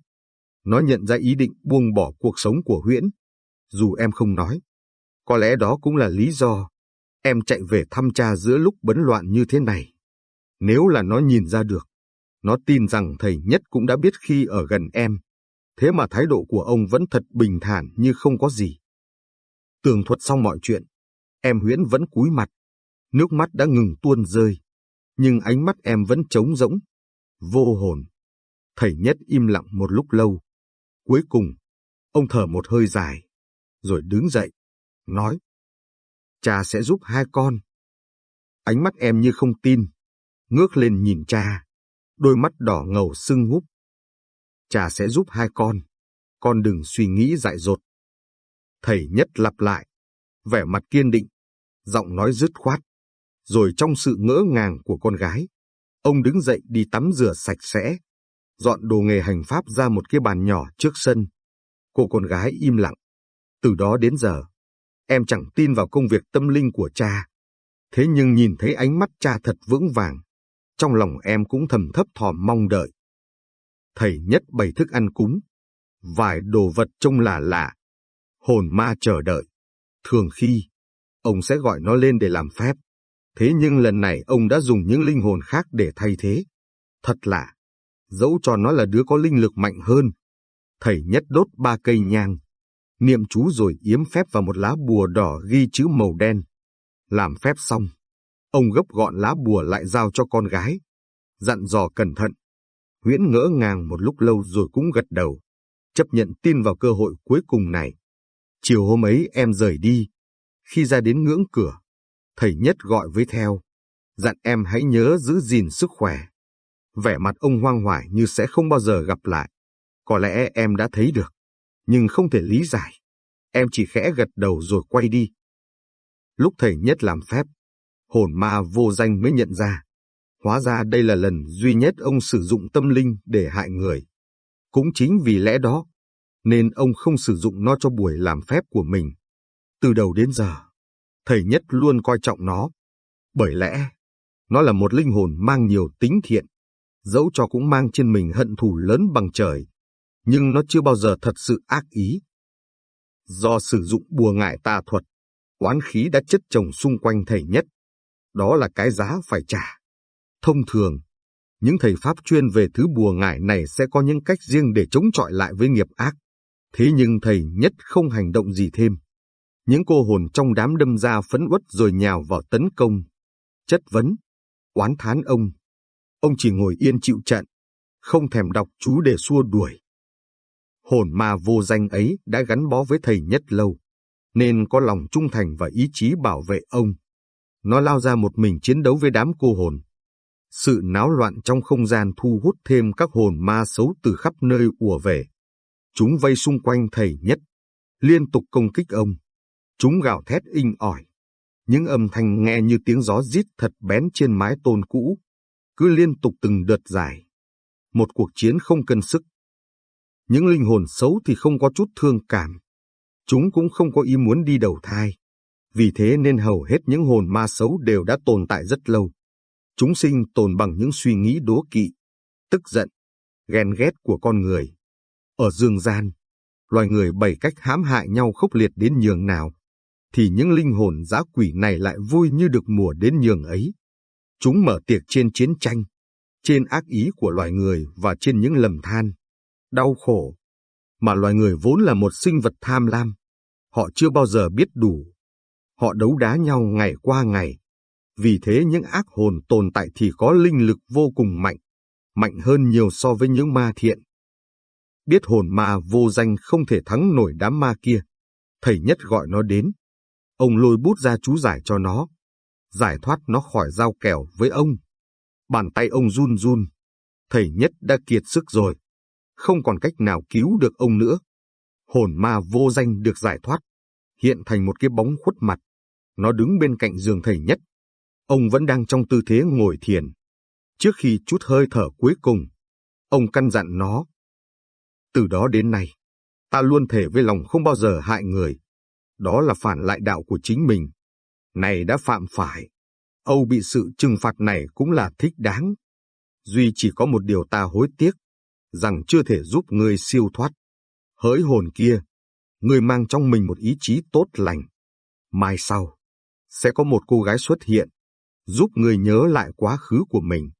Nó nhận ra ý định buông bỏ cuộc sống của huyễn. Dù em không nói, có lẽ đó cũng là lý do em chạy về thăm cha giữa lúc bấn loạn như thế này. Nếu là nó nhìn ra được, nó tin rằng thầy nhất cũng đã biết khi ở gần em, Thế mà thái độ của ông vẫn thật bình thản như không có gì. Tường thuật xong mọi chuyện, em Huyễn vẫn cúi mặt. Nước mắt đã ngừng tuôn rơi, nhưng ánh mắt em vẫn trống rỗng, vô hồn. Thầy nhất im lặng một lúc lâu. Cuối cùng, ông thở một hơi dài, rồi đứng dậy, nói. Cha sẽ giúp hai con. Ánh mắt em như không tin, ngước lên nhìn cha, đôi mắt đỏ ngầu sưng húp cha sẽ giúp hai con. Con đừng suy nghĩ dại dột. Thầy nhất lặp lại, vẻ mặt kiên định, giọng nói dứt khoát. Rồi trong sự ngỡ ngàng của con gái, ông đứng dậy đi tắm rửa sạch sẽ, dọn đồ nghề hành pháp ra một cái bàn nhỏ trước sân. Cô con gái im lặng. Từ đó đến giờ, em chẳng tin vào công việc tâm linh của cha. Thế nhưng nhìn thấy ánh mắt cha thật vững vàng, trong lòng em cũng thầm thấp thỏm mong đợi thầy nhất bày thức ăn cúng, vài đồ vật trông lạ lạ. Hồn ma chờ đợi. Thường khi, ông sẽ gọi nó lên để làm phép. Thế nhưng lần này ông đã dùng những linh hồn khác để thay thế. Thật lạ, dẫu cho nó là đứa có linh lực mạnh hơn. Thầy nhất đốt ba cây nhang, niệm chú rồi yếm phép vào một lá bùa đỏ ghi chữ màu đen. Làm phép xong, ông gấp gọn lá bùa lại giao cho con gái, dặn dò cẩn thận. Huyễn ngỡ ngàng một lúc lâu rồi cũng gật đầu, chấp nhận tin vào cơ hội cuối cùng này. Chiều hôm ấy em rời đi. Khi ra đến ngưỡng cửa, thầy nhất gọi với theo, dặn em hãy nhớ giữ gìn sức khỏe. Vẻ mặt ông hoang hoải như sẽ không bao giờ gặp lại. Có lẽ em đã thấy được, nhưng không thể lý giải. Em chỉ khẽ gật đầu rồi quay đi. Lúc thầy nhất làm phép, hồn ma vô danh mới nhận ra. Hóa ra đây là lần duy nhất ông sử dụng tâm linh để hại người. Cũng chính vì lẽ đó, nên ông không sử dụng nó cho buổi làm phép của mình. Từ đầu đến giờ, thầy nhất luôn coi trọng nó. Bởi lẽ, nó là một linh hồn mang nhiều tính thiện, dẫu cho cũng mang trên mình hận thù lớn bằng trời, nhưng nó chưa bao giờ thật sự ác ý. Do sử dụng bùa ngại tà thuật, oán khí đã chất chồng xung quanh thầy nhất. Đó là cái giá phải trả. Thông thường, những thầy Pháp chuyên về thứ bùa ngải này sẽ có những cách riêng để chống chọi lại với nghiệp ác. Thế nhưng thầy nhất không hành động gì thêm. Những cô hồn trong đám đâm ra phấn uất rồi nhào vào tấn công, chất vấn, oán thán ông. Ông chỉ ngồi yên chịu trận, không thèm đọc chú để xua đuổi. Hồn ma vô danh ấy đã gắn bó với thầy nhất lâu, nên có lòng trung thành và ý chí bảo vệ ông. Nó lao ra một mình chiến đấu với đám cô hồn, sự náo loạn trong không gian thu hút thêm các hồn ma xấu từ khắp nơi ùa về. Chúng vây xung quanh thầy nhất, liên tục công kích ông. Chúng gào thét inh ỏi. Những âm thanh nghe như tiếng gió rít thật bén trên mái tôn cũ, cứ liên tục từng đợt dài. Một cuộc chiến không cân sức. Những linh hồn xấu thì không có chút thương cảm. Chúng cũng không có ý muốn đi đầu thai. Vì thế nên hầu hết những hồn ma xấu đều đã tồn tại rất lâu. Chúng sinh tồn bằng những suy nghĩ đố kỵ, tức giận, ghen ghét của con người. Ở dương gian, loài người bày cách hãm hại nhau khốc liệt đến nhường nào, thì những linh hồn giá quỷ này lại vui như được mùa đến nhường ấy. Chúng mở tiệc trên chiến tranh, trên ác ý của loài người và trên những lầm than, đau khổ, mà loài người vốn là một sinh vật tham lam. Họ chưa bao giờ biết đủ. Họ đấu đá nhau ngày qua ngày. Vì thế những ác hồn tồn tại thì có linh lực vô cùng mạnh, mạnh hơn nhiều so với những ma thiện. Biết hồn ma vô danh không thể thắng nổi đám ma kia. Thầy nhất gọi nó đến. Ông lôi bút ra chú giải cho nó. Giải thoát nó khỏi dao kèo với ông. Bàn tay ông run run. Thầy nhất đã kiệt sức rồi không còn cách nào cứu được ông nữa. Hồn ma vô danh được giải thoát, hiện thành một cái bóng khuất mặt. Nó đứng bên cạnh giường thầy nhất. Ông vẫn đang trong tư thế ngồi thiền. Trước khi chút hơi thở cuối cùng, ông căn dặn nó. Từ đó đến nay, ta luôn thể với lòng không bao giờ hại người. Đó là phản lại đạo của chính mình. Này đã phạm phải. Âu bị sự trừng phạt này cũng là thích đáng. Duy chỉ có một điều ta hối tiếc, rằng chưa thể giúp ngươi siêu thoát. Hỡi hồn kia, ngươi mang trong mình một ý chí tốt lành. Mai sau, sẽ có một cô gái xuất hiện, giúp ngươi nhớ lại quá khứ của mình.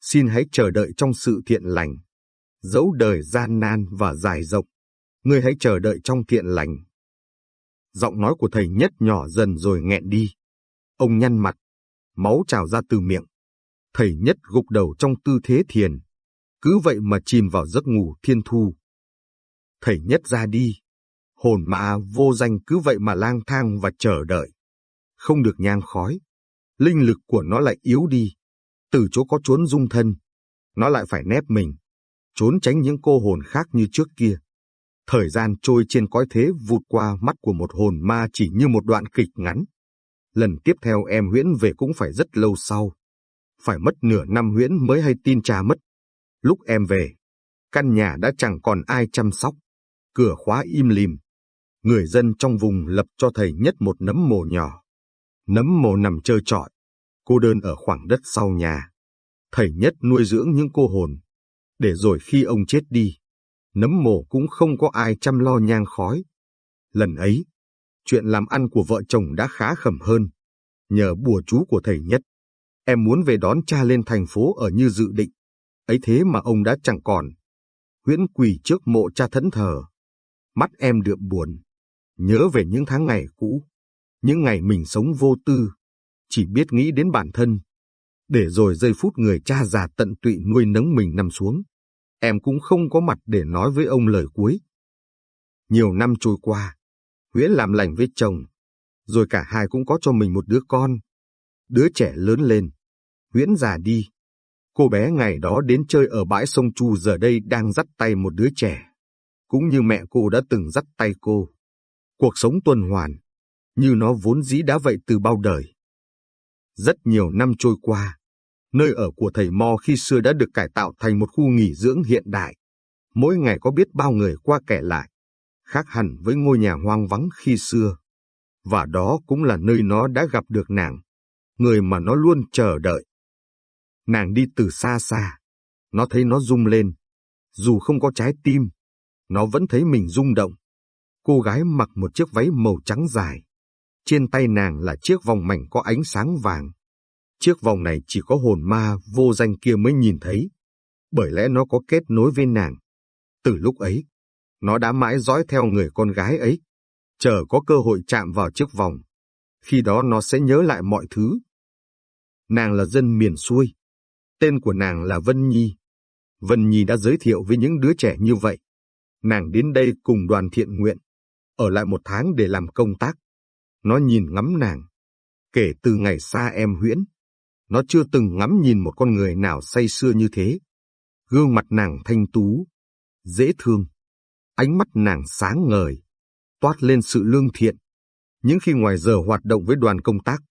Xin hãy chờ đợi trong sự thiện lành. Dẫu đời gian nan và dài rộng, ngươi hãy chờ đợi trong thiện lành. Giọng nói của thầy nhất nhỏ dần rồi nghẹn đi. Ông nhăn mặt, máu trào ra từ miệng. Thầy nhất gục đầu trong tư thế thiền, cứ vậy mà chìm vào giấc ngủ thiên thu. Thầy nhất ra đi, hồn ma vô danh cứ vậy mà lang thang và chờ đợi. Không được nhang khói, linh lực của nó lại yếu đi. Từ chỗ có trốn dung thân, nó lại phải nép mình, trốn tránh những cô hồn khác như trước kia. Thời gian trôi trên cõi thế vụt qua mắt của một hồn ma chỉ như một đoạn kịch ngắn. Lần tiếp theo em Huyễn về cũng phải rất lâu sau. Phải mất nửa năm Huyễn mới hay tin cha mất. Lúc em về, căn nhà đã chẳng còn ai chăm sóc, cửa khóa im lìm. Người dân trong vùng lập cho thầy nhất một nấm mồ nhỏ. Nấm mồ nằm trơ trọi, cô đơn ở khoảng đất sau nhà. Thầy nhất nuôi dưỡng những cô hồn, để rồi khi ông chết đi, nấm mồ cũng không có ai chăm lo nhang khói. Lần ấy, chuyện làm ăn của vợ chồng đã khá khẩm hơn. Nhờ bùa chú của thầy nhất, em muốn về đón cha lên thành phố ở như dự định ấy thế mà ông đã chẳng còn. Huyễn quỳ trước mộ cha thẫn thờ. Mắt em đượm buồn. Nhớ về những tháng ngày cũ. Những ngày mình sống vô tư. Chỉ biết nghĩ đến bản thân. Để rồi giây phút người cha già tận tụy nuôi nấng mình nằm xuống. Em cũng không có mặt để nói với ông lời cuối. Nhiều năm trôi qua. Huyễn làm lành với chồng. Rồi cả hai cũng có cho mình một đứa con. Đứa trẻ lớn lên. Huyễn già đi Cô bé ngày đó đến chơi ở bãi sông Chu giờ đây đang dắt tay một đứa trẻ, cũng như mẹ cô đã từng dắt tay cô. Cuộc sống tuần hoàn, như nó vốn dĩ đã vậy từ bao đời. Rất nhiều năm trôi qua, nơi ở của thầy Mo khi xưa đã được cải tạo thành một khu nghỉ dưỡng hiện đại. Mỗi ngày có biết bao người qua kẻ lại, khác hẳn với ngôi nhà hoang vắng khi xưa. Và đó cũng là nơi nó đã gặp được nàng, người mà nó luôn chờ đợi. Nàng đi từ xa xa. Nó thấy nó rung lên. Dù không có trái tim, nó vẫn thấy mình rung động. Cô gái mặc một chiếc váy màu trắng dài. Trên tay nàng là chiếc vòng mảnh có ánh sáng vàng. Chiếc vòng này chỉ có hồn ma vô danh kia mới nhìn thấy. Bởi lẽ nó có kết nối với nàng. Từ lúc ấy, nó đã mãi dõi theo người con gái ấy. Chờ có cơ hội chạm vào chiếc vòng. Khi đó nó sẽ nhớ lại mọi thứ. Nàng là dân miền xuôi, Tên của nàng là Vân Nhi. Vân Nhi đã giới thiệu với những đứa trẻ như vậy. Nàng đến đây cùng đoàn thiện nguyện, ở lại một tháng để làm công tác. Nó nhìn ngắm nàng. Kể từ ngày xa em huyễn, nó chưa từng ngắm nhìn một con người nào say sưa như thế. Gương mặt nàng thanh tú, dễ thương. Ánh mắt nàng sáng ngời, toát lên sự lương thiện. Những khi ngoài giờ hoạt động với đoàn công tác,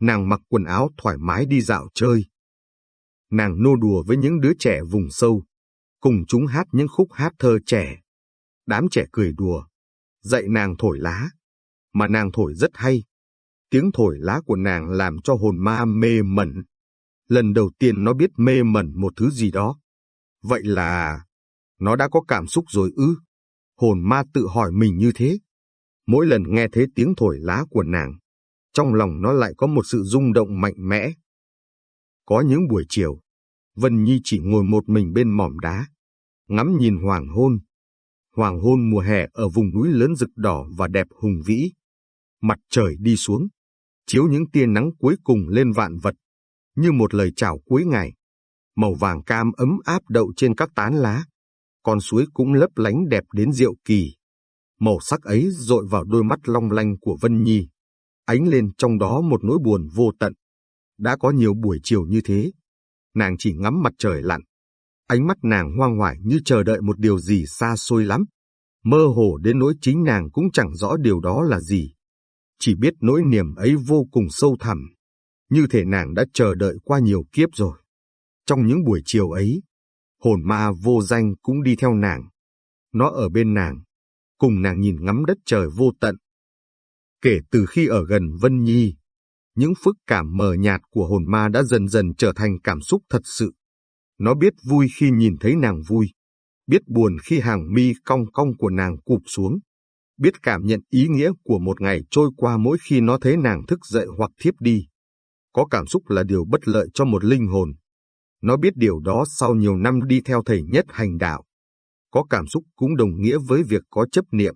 nàng mặc quần áo thoải mái đi dạo chơi, nàng nô đùa với những đứa trẻ vùng sâu, cùng chúng hát những khúc hát thơ trẻ. Đám trẻ cười đùa, dạy nàng thổi lá, mà nàng thổi rất hay. Tiếng thổi lá của nàng làm cho hồn ma mê mẩn. Lần đầu tiên nó biết mê mẩn một thứ gì đó. Vậy là... Nó đã có cảm xúc rồi ư? Hồn ma tự hỏi mình như thế. Mỗi lần nghe thấy tiếng thổi lá của nàng, trong lòng nó lại có một sự rung động mạnh mẽ. Có những buổi chiều, Vân Nhi chỉ ngồi một mình bên mỏm đá, ngắm nhìn hoàng hôn. Hoàng hôn mùa hè ở vùng núi lớn rực đỏ và đẹp hùng vĩ. Mặt trời đi xuống, chiếu những tia nắng cuối cùng lên vạn vật, như một lời chào cuối ngày. Màu vàng cam ấm áp đậu trên các tán lá, con suối cũng lấp lánh đẹp đến diệu kỳ. Màu sắc ấy dội vào đôi mắt long lanh của Vân Nhi, ánh lên trong đó một nỗi buồn vô tận. Đã có nhiều buổi chiều như thế, nàng chỉ ngắm mặt trời lặn. Ánh mắt nàng hoang hoải như chờ đợi một điều gì xa xôi lắm. Mơ hồ đến nỗi chính nàng cũng chẳng rõ điều đó là gì. Chỉ biết nỗi niềm ấy vô cùng sâu thẳm. Như thể nàng đã chờ đợi qua nhiều kiếp rồi. Trong những buổi chiều ấy, hồn ma vô danh cũng đi theo nàng. Nó ở bên nàng, cùng nàng nhìn ngắm đất trời vô tận. Kể từ khi ở gần Vân Nhi, những phức cảm mờ nhạt của hồn ma đã dần dần trở thành cảm xúc thật sự. Nó biết vui khi nhìn thấy nàng vui, biết buồn khi hàng mi cong cong của nàng cụp xuống, biết cảm nhận ý nghĩa của một ngày trôi qua mỗi khi nó thấy nàng thức dậy hoặc thiếp đi. Có cảm xúc là điều bất lợi cho một linh hồn. Nó biết điều đó sau nhiều năm đi theo thầy nhất hành đạo. Có cảm xúc cũng đồng nghĩa với việc có chấp niệm.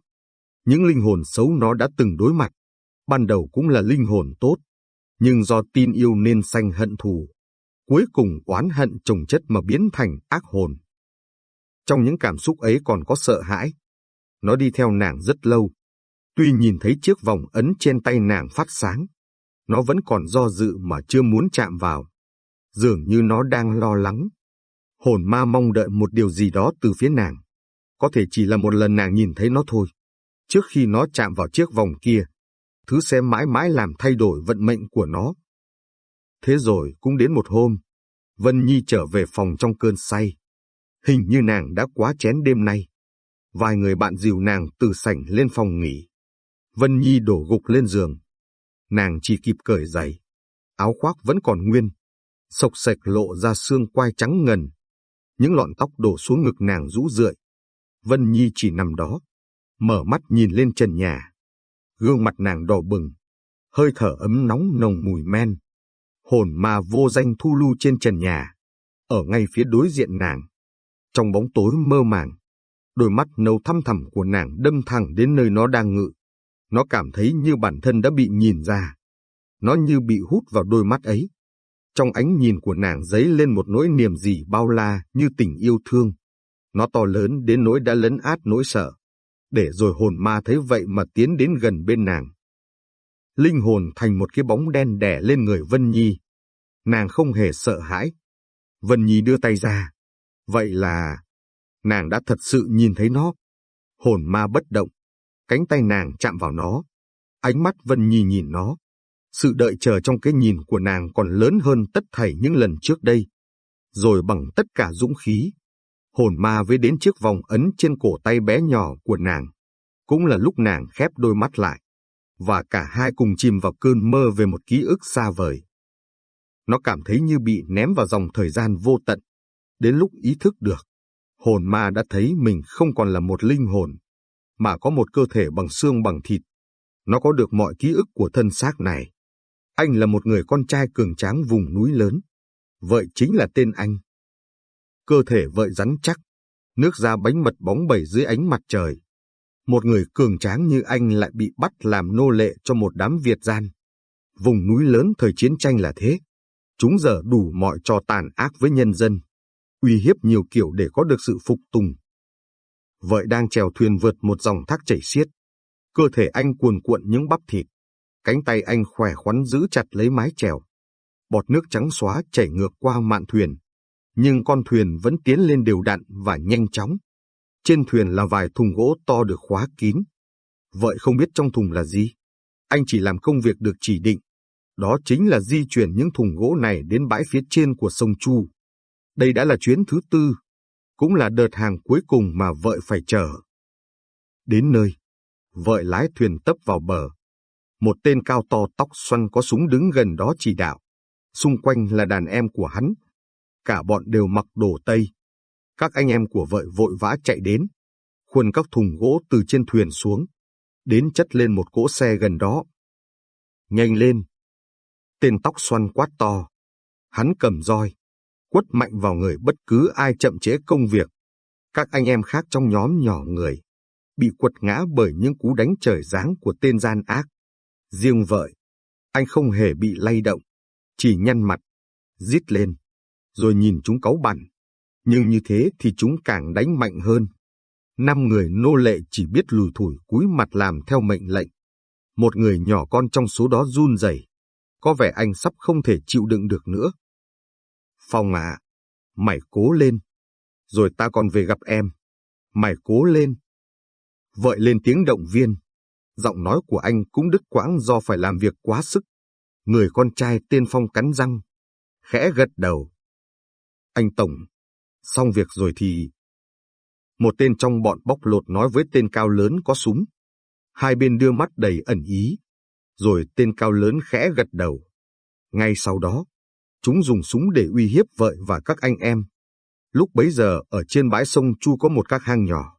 Những linh hồn xấu nó đã từng đối mặt, ban đầu cũng là linh hồn tốt, nhưng do tin yêu nên sanh hận thù, cuối cùng oán hận chồng chất mà biến thành ác hồn. Trong những cảm xúc ấy còn có sợ hãi. Nó đi theo nàng rất lâu. Tuy nhìn thấy chiếc vòng ấn trên tay nàng phát sáng, nó vẫn còn do dự mà chưa muốn chạm vào. Dường như nó đang lo lắng. Hồn ma mong đợi một điều gì đó từ phía nàng. Có thể chỉ là một lần nàng nhìn thấy nó thôi. Trước khi nó chạm vào chiếc vòng kia, thứ sẽ mãi mãi làm thay đổi vận mệnh của nó. Thế rồi cũng đến một hôm, Vân Nhi trở về phòng trong cơn say. Hình như nàng đã quá chén đêm nay. Vài người bạn dìu nàng từ sảnh lên phòng nghỉ. Vân Nhi đổ gục lên giường. Nàng chỉ kịp cởi giày. Áo khoác vẫn còn nguyên. Sộc sạch lộ ra xương quai trắng ngần. Những lọn tóc đổ xuống ngực nàng rũ rượi. Vân Nhi chỉ nằm đó. Mở mắt nhìn lên trần nhà gương mặt nàng đỏ bừng, hơi thở ấm nóng nồng mùi men. Hồn ma vô danh thu lưu trên trần nhà, ở ngay phía đối diện nàng. Trong bóng tối mơ màng, đôi mắt nâu thăm thẳm của nàng đâm thẳng đến nơi nó đang ngự. Nó cảm thấy như bản thân đã bị nhìn ra. Nó như bị hút vào đôi mắt ấy. Trong ánh nhìn của nàng dấy lên một nỗi niềm gì bao la như tình yêu thương. Nó to lớn đến nỗi đã lấn át nỗi sợ để rồi hồn ma thấy vậy mà tiến đến gần bên nàng. Linh hồn thành một cái bóng đen đè lên người Vân Nhi. Nàng không hề sợ hãi. Vân Nhi đưa tay ra. Vậy là... Nàng đã thật sự nhìn thấy nó. Hồn ma bất động. Cánh tay nàng chạm vào nó. Ánh mắt Vân Nhi nhìn nó. Sự đợi chờ trong cái nhìn của nàng còn lớn hơn tất thảy những lần trước đây. Rồi bằng tất cả dũng khí, hồn ma với đến chiếc vòng ấn trên cổ tay bé nhỏ của nàng. Cũng là lúc nàng khép đôi mắt lại, và cả hai cùng chìm vào cơn mơ về một ký ức xa vời. Nó cảm thấy như bị ném vào dòng thời gian vô tận. Đến lúc ý thức được, hồn ma đã thấy mình không còn là một linh hồn, mà có một cơ thể bằng xương bằng thịt. Nó có được mọi ký ức của thân xác này. Anh là một người con trai cường tráng vùng núi lớn. Vậy chính là tên anh cơ thể vợi rắn chắc, nước da bánh mật bóng bẩy dưới ánh mặt trời. Một người cường tráng như anh lại bị bắt làm nô lệ cho một đám Việt gian. Vùng núi lớn thời chiến tranh là thế. Chúng giờ đủ mọi trò tàn ác với nhân dân, uy hiếp nhiều kiểu để có được sự phục tùng. Vậy đang chèo thuyền vượt một dòng thác chảy xiết. Cơ thể anh cuồn cuộn những bắp thịt. Cánh tay anh khỏe khoắn giữ chặt lấy mái chèo. Bọt nước trắng xóa chảy ngược qua mạn thuyền, nhưng con thuyền vẫn tiến lên đều đặn và nhanh chóng. Trên thuyền là vài thùng gỗ to được khóa kín. Vậy không biết trong thùng là gì? Anh chỉ làm công việc được chỉ định. Đó chính là di chuyển những thùng gỗ này đến bãi phía trên của sông Chu. Đây đã là chuyến thứ tư, cũng là đợt hàng cuối cùng mà vợ phải chờ. Đến nơi, vợ lái thuyền tấp vào bờ. Một tên cao to tóc xoăn có súng đứng gần đó chỉ đạo. Xung quanh là đàn em của hắn, cả bọn đều mặc đồ Tây. Các anh em của vợ vội vã chạy đến, khuân các thùng gỗ từ trên thuyền xuống, đến chất lên một cỗ xe gần đó. Nhanh lên! Tên tóc xoăn quát to. Hắn cầm roi, quất mạnh vào người bất cứ ai chậm trễ công việc. Các anh em khác trong nhóm nhỏ người, bị quật ngã bởi những cú đánh trời giáng của tên gian ác. Riêng vợi, anh không hề bị lay động, chỉ nhăn mặt, rít lên, rồi nhìn chúng cáu bẳn. Nhưng như thế thì chúng càng đánh mạnh hơn. Năm người nô lệ chỉ biết lùi thủi cúi mặt làm theo mệnh lệnh. Một người nhỏ con trong số đó run rẩy, có vẻ anh sắp không thể chịu đựng được nữa. Phong à, mày cố lên, rồi ta còn về gặp em. Mày cố lên. Vợi lên tiếng động viên. Giọng nói của anh cũng đứt quãng do phải làm việc quá sức. Người con trai tên Phong cắn răng, khẽ gật đầu. Anh Tổng, xong việc rồi thì... Một tên trong bọn bóc lột nói với tên cao lớn có súng. Hai bên đưa mắt đầy ẩn ý. Rồi tên cao lớn khẽ gật đầu. Ngay sau đó, chúng dùng súng để uy hiếp vợ và các anh em. Lúc bấy giờ ở trên bãi sông Chu có một các hang nhỏ.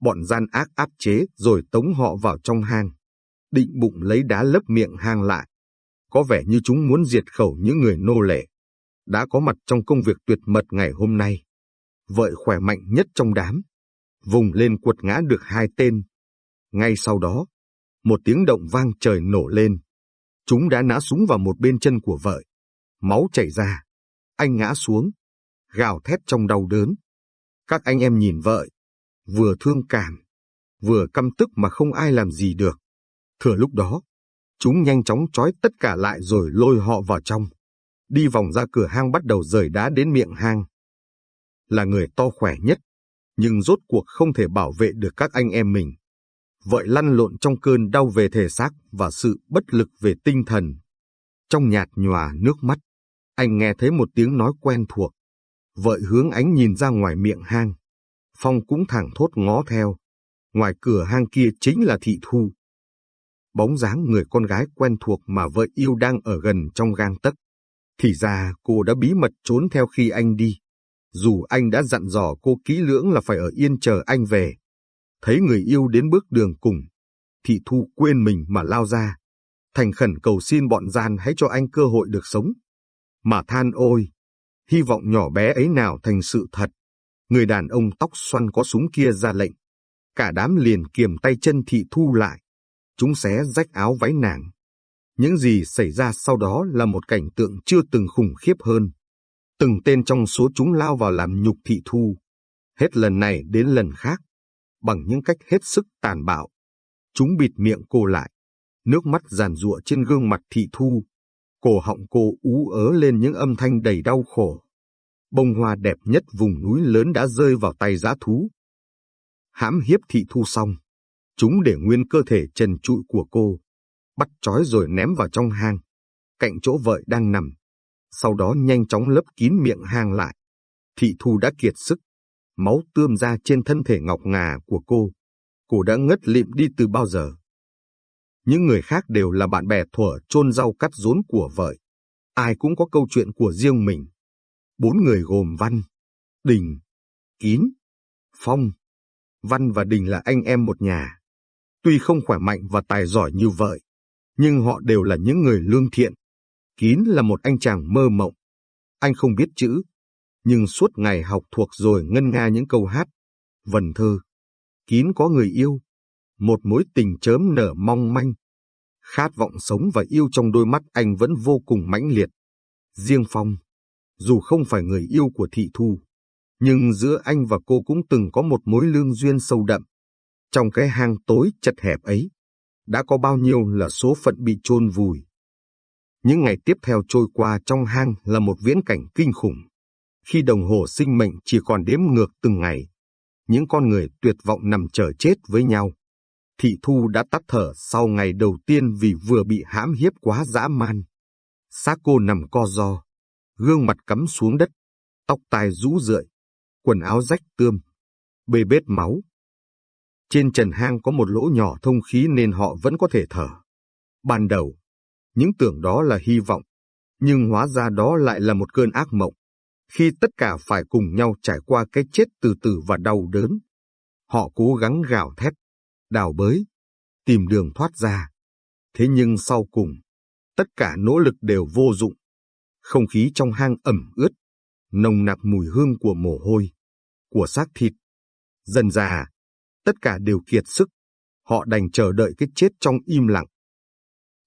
Bọn gian ác áp chế rồi tống họ vào trong hang. Định bụng lấy đá lấp miệng hang lại. Có vẻ như chúng muốn diệt khẩu những người nô lệ. Đã có mặt trong công việc tuyệt mật ngày hôm nay. Vợ khỏe mạnh nhất trong đám. Vùng lên quật ngã được hai tên. Ngay sau đó, một tiếng động vang trời nổ lên. Chúng đã nã súng vào một bên chân của vợ. Máu chảy ra. Anh ngã xuống, gào thét trong đau đớn. Các anh em nhìn vợ, vừa thương cảm, vừa căm tức mà không ai làm gì được. Thừa lúc đó, chúng nhanh chóng trói tất cả lại rồi lôi họ vào trong. Đi vòng ra cửa hang bắt đầu rời đá đến miệng hang. Là người to khỏe nhất, nhưng rốt cuộc không thể bảo vệ được các anh em mình. vợ lăn lộn trong cơn đau về thể xác và sự bất lực về tinh thần. Trong nhạt nhòa nước mắt, anh nghe thấy một tiếng nói quen thuộc. Vợi hướng ánh nhìn ra ngoài miệng hang. Phong cũng thẳng thốt ngó theo. Ngoài cửa hang kia chính là thị thu. Bóng dáng người con gái quen thuộc mà vợ yêu đang ở gần trong gang tấc. Thì ra cô đã bí mật trốn theo khi anh đi. Dù anh đã dặn dò cô kỹ lưỡng là phải ở yên chờ anh về. Thấy người yêu đến bước đường cùng, thị thu quên mình mà lao ra. Thành khẩn cầu xin bọn gian hãy cho anh cơ hội được sống. Mà than ôi, hy vọng nhỏ bé ấy nào thành sự thật. Người đàn ông tóc xoăn có súng kia ra lệnh. Cả đám liền kiềm tay chân thị thu lại. Chúng xé rách áo váy nàng. Những gì xảy ra sau đó là một cảnh tượng chưa từng khủng khiếp hơn. Từng tên trong số chúng lao vào làm nhục thị thu. Hết lần này đến lần khác. Bằng những cách hết sức tàn bạo. Chúng bịt miệng cô lại. Nước mắt giàn giụa trên gương mặt thị thu. Cổ họng cô ú ớ lên những âm thanh đầy đau khổ. Bông hoa đẹp nhất vùng núi lớn đã rơi vào tay giá thú. Hãm hiếp thị thu xong. Chúng để nguyên cơ thể trần trụi của cô. Bắt trói rồi ném vào trong hang. Cạnh chỗ vợ đang nằm. Sau đó nhanh chóng lấp kín miệng hang lại. Thị thu đã kiệt sức. Máu tươm ra trên thân thể ngọc ngà của cô. Cô đã ngất lịm đi từ bao giờ. Những người khác đều là bạn bè thuở chôn rau cắt rốn của vợ. Ai cũng có câu chuyện của riêng mình. Bốn người gồm Văn, Đình, Kín, Phong. Văn và Đình là anh em một nhà. Tuy không khỏe mạnh và tài giỏi như vợ, nhưng họ đều là những người lương thiện. Kín là một anh chàng mơ mộng. Anh không biết chữ, nhưng suốt ngày học thuộc rồi ngân nga những câu hát, vần thơ. Kín có người yêu, một mối tình chớm nở mong manh. Khát vọng sống và yêu trong đôi mắt anh vẫn vô cùng mãnh liệt. Riêng Phong, dù không phải người yêu của Thị Thu, nhưng giữa anh và cô cũng từng có một mối lương duyên sâu đậm. Trong cái hang tối chật hẹp ấy, đã có bao nhiêu là số phận bị chôn vùi. Những ngày tiếp theo trôi qua trong hang là một viễn cảnh kinh khủng. Khi đồng hồ sinh mệnh chỉ còn đếm ngược từng ngày, những con người tuyệt vọng nằm chờ chết với nhau. Thị Thu đã tắt thở sau ngày đầu tiên vì vừa bị hãm hiếp quá dã man. Xác cô nằm co ro, gương mặt cắm xuống đất, tóc tai rũ rượi, quần áo rách tươm, bê bết máu. Trên trần hang có một lỗ nhỏ thông khí nên họ vẫn có thể thở. Ban đầu, những tưởng đó là hy vọng, nhưng hóa ra đó lại là một cơn ác mộng. Khi tất cả phải cùng nhau trải qua cái chết từ từ và đau đớn, họ cố gắng gào thét, đào bới, tìm đường thoát ra. Thế nhưng sau cùng, tất cả nỗ lực đều vô dụng. Không khí trong hang ẩm ướt, nồng nặc mùi hương của mồ hôi, của xác thịt. Dần già, tất cả đều kiệt sức, họ đành chờ đợi cái chết trong im lặng.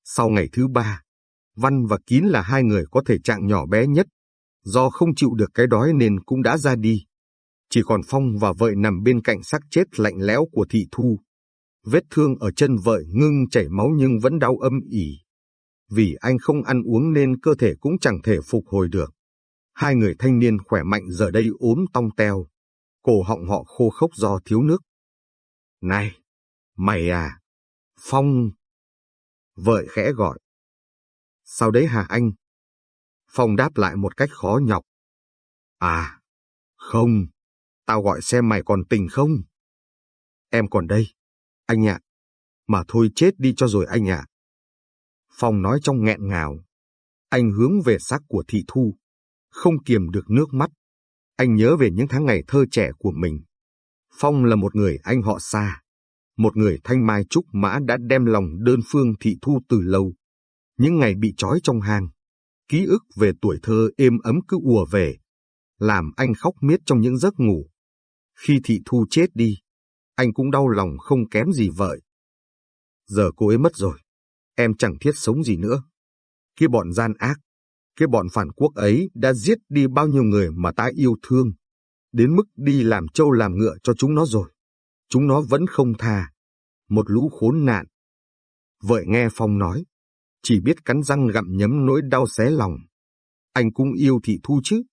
Sau ngày thứ ba, Văn và Kín là hai người có thể trạng nhỏ bé nhất, do không chịu được cái đói nên cũng đã ra đi. Chỉ còn Phong và vợ nằm bên cạnh xác chết lạnh lẽo của thị thu. Vết thương ở chân vợ ngưng chảy máu nhưng vẫn đau âm ỉ. Vì anh không ăn uống nên cơ thể cũng chẳng thể phục hồi được. Hai người thanh niên khỏe mạnh giờ đây ốm tong teo. Cổ họng họ khô khốc do thiếu nước. Này, mày à, Phong. Vợ khẽ gọi. Sao đấy hả anh? Phong đáp lại một cách khó nhọc. À, không, tao gọi xem mày còn tình không? Em còn đây, anh ạ. Mà thôi chết đi cho rồi anh ạ. Phong nói trong nghẹn ngào. Anh hướng về xác của thị thu, không kiềm được nước mắt. Anh nhớ về những tháng ngày thơ trẻ của mình. Phong là một người anh họ xa, một người thanh mai trúc mã đã đem lòng đơn phương thị thu từ lâu. Những ngày bị trói trong hang, ký ức về tuổi thơ êm ấm cứ ùa về, làm anh khóc miết trong những giấc ngủ. Khi thị thu chết đi, anh cũng đau lòng không kém gì vợ. Giờ cô ấy mất rồi, em chẳng thiết sống gì nữa. Cái bọn gian ác, cái bọn phản quốc ấy đã giết đi bao nhiêu người mà ta yêu thương, đến mức đi làm trâu làm ngựa cho chúng nó rồi. Chúng nó vẫn không tha. Một lũ khốn nạn. Vợ nghe Phong nói, chỉ biết cắn răng gặm nhấm nỗi đau xé lòng. Anh cũng yêu Thị Thu chứ.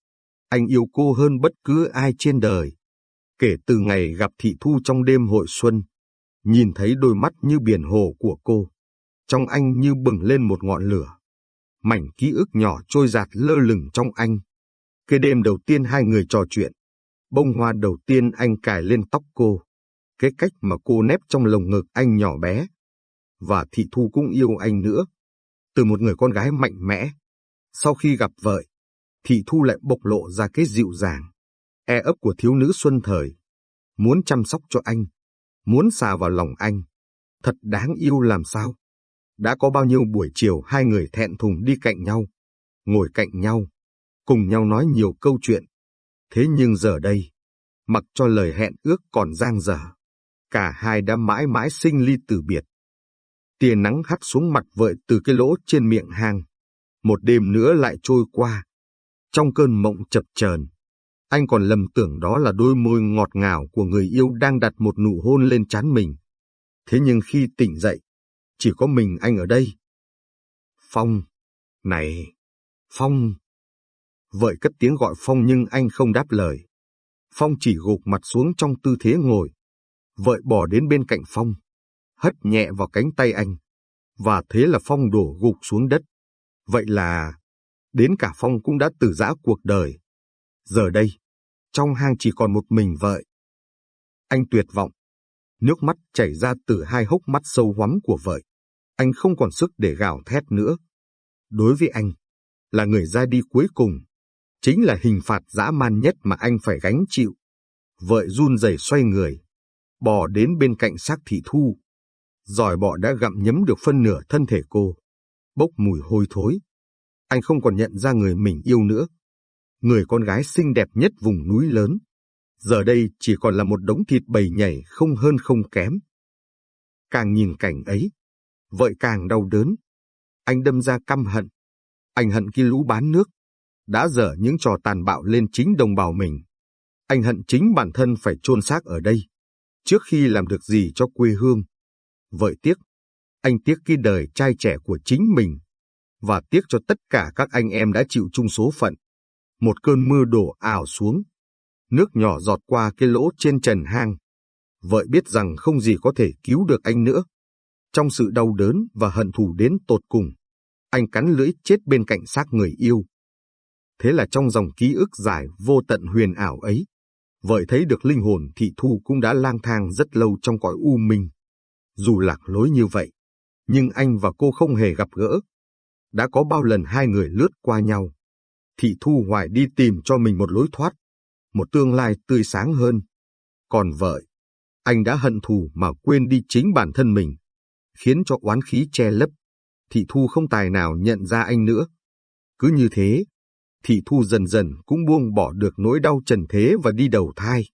Anh yêu cô hơn bất cứ ai trên đời. Kể từ ngày gặp Thị Thu trong đêm hội xuân, nhìn thấy đôi mắt như biển hồ của cô, trong anh như bừng lên một ngọn lửa. Mảnh ký ức nhỏ trôi giạt lơ lửng trong anh. Cái đêm đầu tiên hai người trò chuyện, bông hoa đầu tiên anh cài lên tóc cô, cái cách mà cô nép trong lồng ngực anh nhỏ bé. Và Thị Thu cũng yêu anh nữa từ một người con gái mạnh mẽ. Sau khi gặp vợ, Thị Thu lại bộc lộ ra cái dịu dàng, e ấp của thiếu nữ xuân thời. Muốn chăm sóc cho anh, muốn xà vào lòng anh. Thật đáng yêu làm sao. Đã có bao nhiêu buổi chiều hai người thẹn thùng đi cạnh nhau, ngồi cạnh nhau, cùng nhau nói nhiều câu chuyện. Thế nhưng giờ đây, mặc cho lời hẹn ước còn giang dở, cả hai đã mãi mãi sinh ly tử biệt tia nắng hắt xuống mặt vợ từ cái lỗ trên miệng hang. Một đêm nữa lại trôi qua. Trong cơn mộng chập chờn, anh còn lầm tưởng đó là đôi môi ngọt ngào của người yêu đang đặt một nụ hôn lên trán mình. Thế nhưng khi tỉnh dậy, chỉ có mình anh ở đây. Phong, này, Phong. Vợ cất tiếng gọi Phong nhưng anh không đáp lời. Phong chỉ gục mặt xuống trong tư thế ngồi. Vợ bỏ đến bên cạnh Phong, hất nhẹ vào cánh tay anh, và thế là Phong đổ gục xuống đất. Vậy là, đến cả Phong cũng đã từ giã cuộc đời. Giờ đây, trong hang chỉ còn một mình vợ. Anh tuyệt vọng, nước mắt chảy ra từ hai hốc mắt sâu hoắm của vợ. Anh không còn sức để gào thét nữa. Đối với anh, là người ra đi cuối cùng, chính là hình phạt dã man nhất mà anh phải gánh chịu. Vợ run rẩy xoay người, bò đến bên cạnh xác thị thu, giỏi bọ đã gặm nhấm được phân nửa thân thể cô, bốc mùi hôi thối. Anh không còn nhận ra người mình yêu nữa. Người con gái xinh đẹp nhất vùng núi lớn. Giờ đây chỉ còn là một đống thịt bầy nhảy không hơn không kém. Càng nhìn cảnh ấy, vợ càng đau đớn. Anh đâm ra căm hận. Anh hận khi lũ bán nước, đã dở những trò tàn bạo lên chính đồng bào mình. Anh hận chính bản thân phải chôn xác ở đây, trước khi làm được gì cho quê hương. Vợi tiếc, anh tiếc khi đời trai trẻ của chính mình, và tiếc cho tất cả các anh em đã chịu chung số phận. Một cơn mưa đổ ảo xuống, nước nhỏ giọt qua cái lỗ trên trần hang. Vợ biết rằng không gì có thể cứu được anh nữa. Trong sự đau đớn và hận thù đến tột cùng, anh cắn lưỡi chết bên cạnh xác người yêu. Thế là trong dòng ký ức dài vô tận huyền ảo ấy, vợ thấy được linh hồn thị thu cũng đã lang thang rất lâu trong cõi u minh dù lạc lối như vậy, nhưng anh và cô không hề gặp gỡ. Đã có bao lần hai người lướt qua nhau. Thị Thu Hoài đi tìm cho mình một lối thoát, một tương lai tươi sáng hơn. Còn vợ, anh đã hận thù mà quên đi chính bản thân mình, khiến cho oán khí che lấp. Thị Thu không tài nào nhận ra anh nữa. Cứ như thế, Thị Thu dần dần cũng buông bỏ được nỗi đau trần thế và đi đầu thai.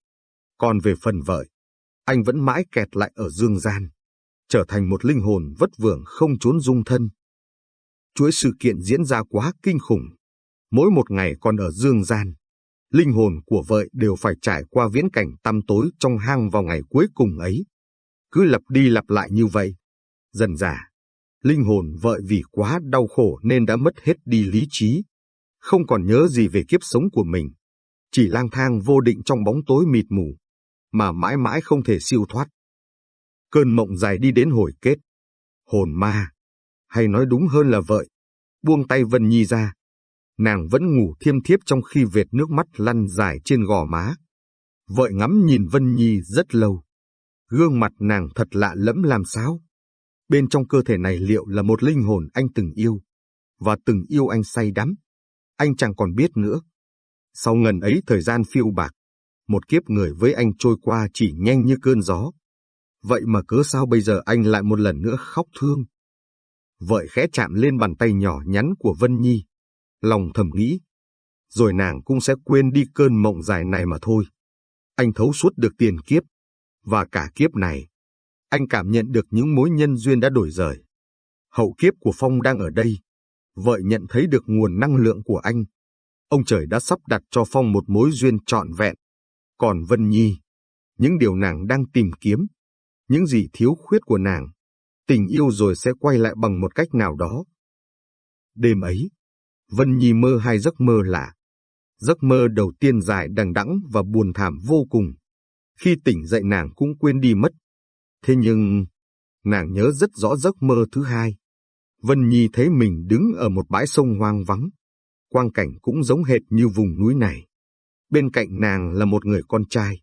Còn về phần vợ, anh vẫn mãi kẹt lại ở dương gian, trở thành một linh hồn vất vưởng không trốn dung thân. Chuỗi sự kiện diễn ra quá kinh khủng. Mỗi một ngày còn ở dương gian, linh hồn của vợ đều phải trải qua viễn cảnh tăm tối trong hang vào ngày cuối cùng ấy. Cứ lặp đi lặp lại như vậy. Dần dà, linh hồn vợ vì quá đau khổ nên đã mất hết đi lý trí, không còn nhớ gì về kiếp sống của mình, chỉ lang thang vô định trong bóng tối mịt mù, mà mãi mãi không thể siêu thoát. Cơn mộng dài đi đến hồi kết. Hồn ma, hay nói đúng hơn là vợ, buông tay Vân Nhi ra. Nàng vẫn ngủ thiêm thiếp trong khi vệt nước mắt lăn dài trên gò má. Vợ ngắm nhìn Vân Nhi rất lâu. Gương mặt nàng thật lạ lẫm làm sao. Bên trong cơ thể này liệu là một linh hồn anh từng yêu, và từng yêu anh say đắm. Anh chẳng còn biết nữa. Sau ngần ấy thời gian phiêu bạc, một kiếp người với anh trôi qua chỉ nhanh như cơn gió. Vậy mà cớ sao bây giờ anh lại một lần nữa khóc thương? Vợi khẽ chạm lên bàn tay nhỏ nhắn của Vân Nhi. Lòng thầm nghĩ. Rồi nàng cũng sẽ quên đi cơn mộng dài này mà thôi. Anh thấu suốt được tiền kiếp. Và cả kiếp này, anh cảm nhận được những mối nhân duyên đã đổi rời. Hậu kiếp của Phong đang ở đây. Vợ nhận thấy được nguồn năng lượng của anh. Ông trời đã sắp đặt cho Phong một mối duyên trọn vẹn. Còn Vân Nhi, những điều nàng đang tìm kiếm, những gì thiếu khuyết của nàng, tình yêu rồi sẽ quay lại bằng một cách nào đó. Đêm ấy, Vân Nhi mơ hai giấc mơ lạ. Giấc mơ đầu tiên dài đằng đẵng và buồn thảm vô cùng. Khi tỉnh dậy nàng cũng quên đi mất. Thế nhưng, nàng nhớ rất rõ giấc mơ thứ hai. Vân Nhi thấy mình đứng ở một bãi sông hoang vắng. Quang cảnh cũng giống hệt như vùng núi này. Bên cạnh nàng là một người con trai.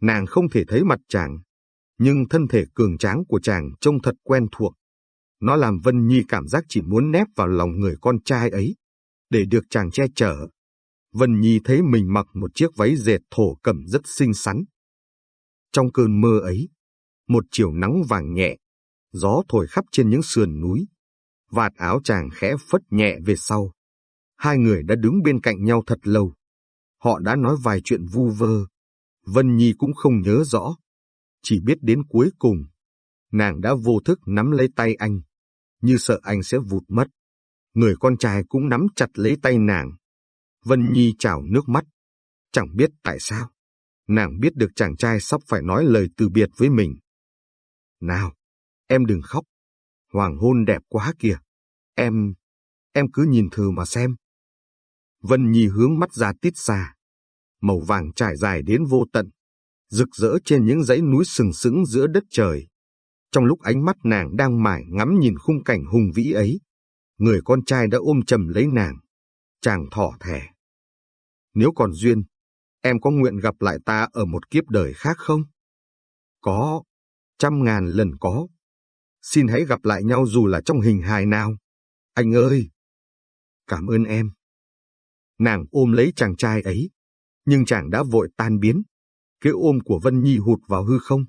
Nàng không thể thấy mặt chàng, nhưng thân thể cường tráng của chàng trông thật quen thuộc. Nó làm Vân Nhi cảm giác chỉ muốn nép vào lòng người con trai ấy, để được chàng che chở. Vân Nhi thấy mình mặc một chiếc váy dệt thổ cẩm rất xinh xắn. Trong cơn mơ ấy, một chiều nắng vàng nhẹ, gió thổi khắp trên những sườn núi. Vạt áo chàng khẽ phất nhẹ về sau. Hai người đã đứng bên cạnh nhau thật lâu. Họ đã nói vài chuyện vu vơ. Vân Nhi cũng không nhớ rõ. Chỉ biết đến cuối cùng, nàng đã vô thức nắm lấy tay anh, như sợ anh sẽ vụt mất. Người con trai cũng nắm chặt lấy tay nàng. Vân Nhi trào nước mắt. Chẳng biết tại sao. Nàng biết được chàng trai sắp phải nói lời từ biệt với mình. Nào, em đừng khóc. Hoàng hôn đẹp quá kìa. Em, em cứ nhìn thử mà xem. Vân Nhi hướng mắt ra tít xa. Màu vàng trải dài đến vô tận, rực rỡ trên những dãy núi sừng sững giữa đất trời. Trong lúc ánh mắt nàng đang mải ngắm nhìn khung cảnh hùng vĩ ấy, người con trai đã ôm chầm lấy nàng. Chàng thỏ thẻ. Nếu còn duyên, em có nguyện gặp lại ta ở một kiếp đời khác không? Có, trăm ngàn lần có. Xin hãy gặp lại nhau dù là trong hình hài nào. Anh ơi! Cảm ơn em. Nàng ôm lấy chàng trai ấy, nhưng chàng đã vội tan biến. Cái ôm của Vân Nhi hụt vào hư không.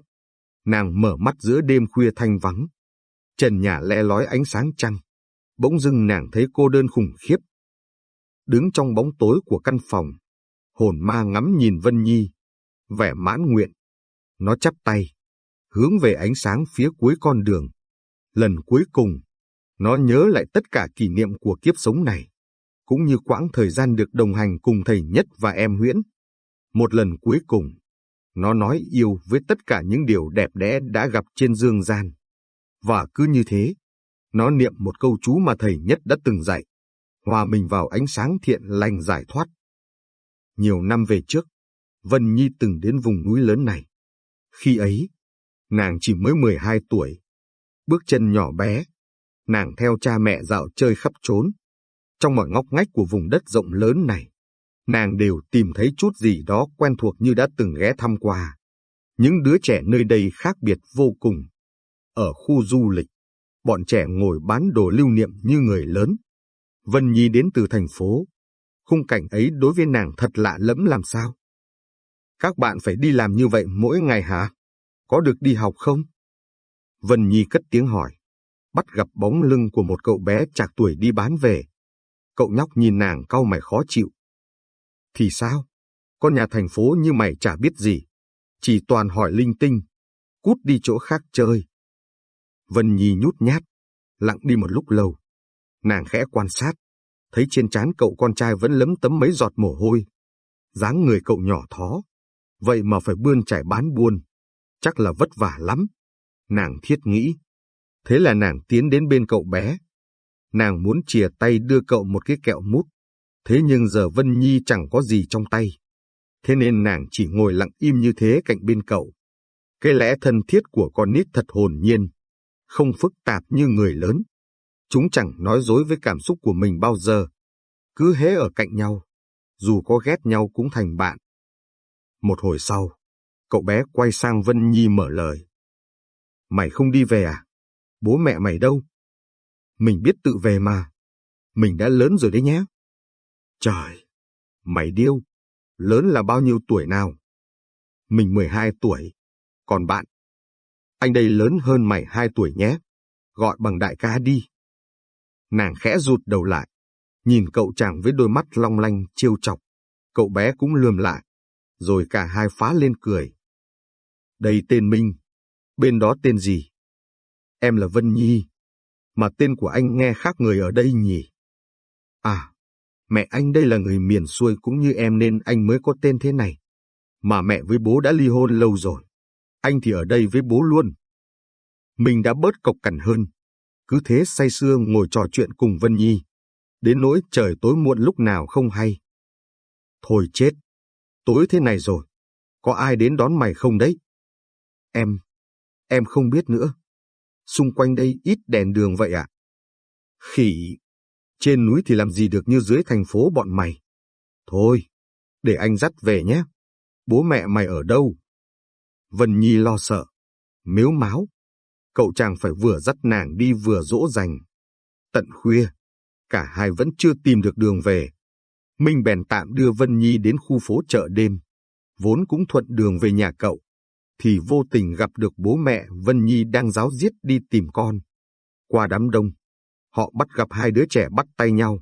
Nàng mở mắt giữa đêm khuya thanh vắng. Trần nhà le lói ánh sáng trăng. Bỗng dưng nàng thấy cô đơn khủng khiếp. Đứng trong bóng tối của căn phòng, hồn ma ngắm nhìn Vân Nhi, vẻ mãn nguyện. Nó chắp tay, hướng về ánh sáng phía cuối con đường. Lần cuối cùng, nó nhớ lại tất cả kỷ niệm của kiếp sống này cũng như quãng thời gian được đồng hành cùng thầy Nhất và em Huyễn. Một lần cuối cùng, nó nói yêu với tất cả những điều đẹp đẽ đã gặp trên dương gian. Và cứ như thế, nó niệm một câu chú mà thầy Nhất đã từng dạy, hòa mình vào ánh sáng thiện lành giải thoát. Nhiều năm về trước, Vân Nhi từng đến vùng núi lớn này. Khi ấy, nàng chỉ mới 12 tuổi. Bước chân nhỏ bé, nàng theo cha mẹ dạo chơi khắp trốn. Trong mọi ngóc ngách của vùng đất rộng lớn này, nàng đều tìm thấy chút gì đó quen thuộc như đã từng ghé thăm qua. Những đứa trẻ nơi đây khác biệt vô cùng. Ở khu du lịch, bọn trẻ ngồi bán đồ lưu niệm như người lớn. Vân Nhi đến từ thành phố. Khung cảnh ấy đối với nàng thật lạ lẫm làm sao? Các bạn phải đi làm như vậy mỗi ngày hả? Có được đi học không? Vân Nhi cất tiếng hỏi. Bắt gặp bóng lưng của một cậu bé chạc tuổi đi bán về. Cậu nhóc nhìn nàng cau mày khó chịu. Thì sao? Con nhà thành phố như mày chả biết gì. Chỉ toàn hỏi linh tinh. Cút đi chỗ khác chơi. Vân Nhi nhút nhát, lặng đi một lúc lâu. Nàng khẽ quan sát, thấy trên trán cậu con trai vẫn lấm tấm mấy giọt mồ hôi. dáng người cậu nhỏ thó, vậy mà phải bươn trải bán buôn, chắc là vất vả lắm. Nàng thiết nghĩ. Thế là nàng tiến đến bên cậu bé. Nàng muốn chìa tay đưa cậu một cái kẹo mút. Thế nhưng giờ Vân Nhi chẳng có gì trong tay. Thế nên nàng chỉ ngồi lặng im như thế cạnh bên cậu. Cái lẽ thân thiết của con nít thật hồn nhiên, không phức tạp như người lớn. Chúng chẳng nói dối với cảm xúc của mình bao giờ. Cứ hễ ở cạnh nhau, dù có ghét nhau cũng thành bạn. Một hồi sau, cậu bé quay sang Vân Nhi mở lời. Mày không đi về à? Bố mẹ mày đâu? Mình biết tự về mà. Mình đã lớn rồi đấy nhé. Trời, mày điêu, lớn là bao nhiêu tuổi nào? Mình 12 tuổi, còn bạn? Anh đây lớn hơn mày hai tuổi nhé, gọi bằng đại ca đi. Nàng khẽ rụt đầu lại, nhìn cậu chàng với đôi mắt long lanh chiêu chọc. Cậu bé cũng lườm lại, rồi cả hai phá lên cười. Đây tên Minh, bên đó tên gì? Em là Vân Nhi, mà tên của anh nghe khác người ở đây nhỉ? À, mẹ anh đây là người miền xuôi cũng như em nên anh mới có tên thế này. Mà mẹ với bố đã ly hôn lâu rồi. Anh thì ở đây với bố luôn. Mình đã bớt cộc cằn hơn. Cứ thế say sưa ngồi trò chuyện cùng Vân Nhi. Đến nỗi trời tối muộn lúc nào không hay. Thôi chết. Tối thế này rồi. Có ai đến đón mày không đấy? Em, em không biết nữa. Xung quanh đây ít đèn đường vậy ạ. À? Khỉ, trên núi thì làm gì được như dưới thành phố bọn mày. Thôi, để anh dắt về nhé. Bố mẹ mày ở đâu? Vân Nhi lo sợ, miếu máu. Cậu chàng phải vừa dắt nàng đi vừa dỗ dành. Tận khuya, cả hai vẫn chưa tìm được đường về. Minh bèn tạm đưa Vân Nhi đến khu phố chợ đêm, vốn cũng thuận đường về nhà cậu thì vô tình gặp được bố mẹ Vân Nhi đang giáo giết đi tìm con. Qua đám đông, họ bắt gặp hai đứa trẻ bắt tay nhau.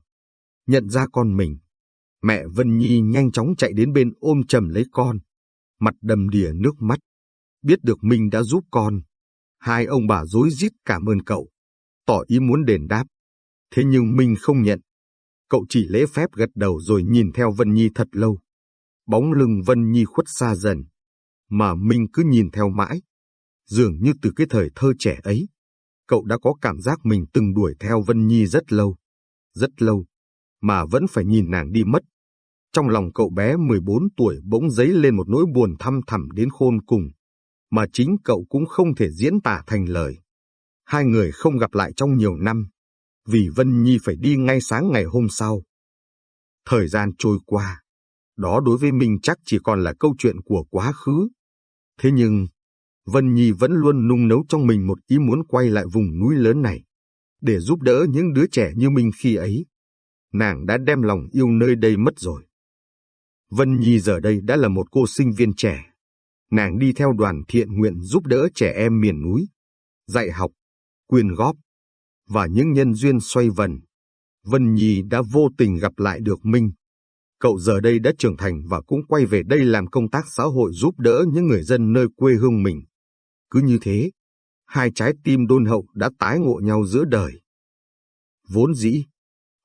Nhận ra con mình, mẹ Vân Nhi nhanh chóng chạy đến bên ôm chầm lấy con, mặt đầm đìa nước mắt. Biết được mình đã giúp con, hai ông bà dối rít cảm ơn cậu, tỏ ý muốn đền đáp. Thế nhưng Minh không nhận. Cậu chỉ lễ phép gật đầu rồi nhìn theo Vân Nhi thật lâu. Bóng lưng Vân Nhi khuất xa dần mà Minh cứ nhìn theo mãi. Dường như từ cái thời thơ trẻ ấy, cậu đã có cảm giác mình từng đuổi theo Vân Nhi rất lâu, rất lâu, mà vẫn phải nhìn nàng đi mất. Trong lòng cậu bé 14 tuổi bỗng dấy lên một nỗi buồn thăm thẳm đến khôn cùng, mà chính cậu cũng không thể diễn tả thành lời. Hai người không gặp lại trong nhiều năm, vì Vân Nhi phải đi ngay sáng ngày hôm sau. Thời gian trôi qua, đó đối với mình chắc chỉ còn là câu chuyện của quá khứ. Thế nhưng, Vân Nhi vẫn luôn nung nấu trong mình một ý muốn quay lại vùng núi lớn này, để giúp đỡ những đứa trẻ như mình khi ấy. Nàng đã đem lòng yêu nơi đây mất rồi. Vân Nhi giờ đây đã là một cô sinh viên trẻ. Nàng đi theo đoàn thiện nguyện giúp đỡ trẻ em miền núi, dạy học, quyên góp, và những nhân duyên xoay vần. Vân Nhi đã vô tình gặp lại được Minh, Cậu giờ đây đã trưởng thành và cũng quay về đây làm công tác xã hội giúp đỡ những người dân nơi quê hương mình. Cứ như thế, hai trái tim đôn hậu đã tái ngộ nhau giữa đời. Vốn dĩ,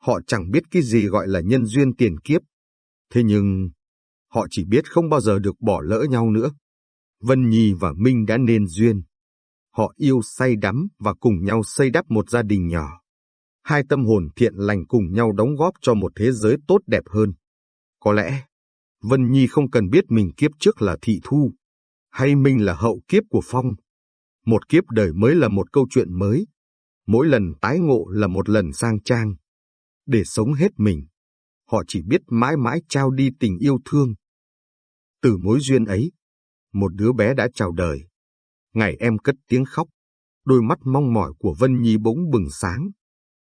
họ chẳng biết cái gì gọi là nhân duyên tiền kiếp. Thế nhưng, họ chỉ biết không bao giờ được bỏ lỡ nhau nữa. Vân Nhi và Minh đã nên duyên. Họ yêu say đắm và cùng nhau xây đắp một gia đình nhỏ. Hai tâm hồn thiện lành cùng nhau đóng góp cho một thế giới tốt đẹp hơn. Có lẽ, Vân Nhi không cần biết mình kiếp trước là thị thu, hay Minh là hậu kiếp của Phong. Một kiếp đời mới là một câu chuyện mới, mỗi lần tái ngộ là một lần sang trang. Để sống hết mình, họ chỉ biết mãi mãi trao đi tình yêu thương. Từ mối duyên ấy, một đứa bé đã chào đời. Ngày em cất tiếng khóc, đôi mắt mong mỏi của Vân Nhi bỗng bừng sáng.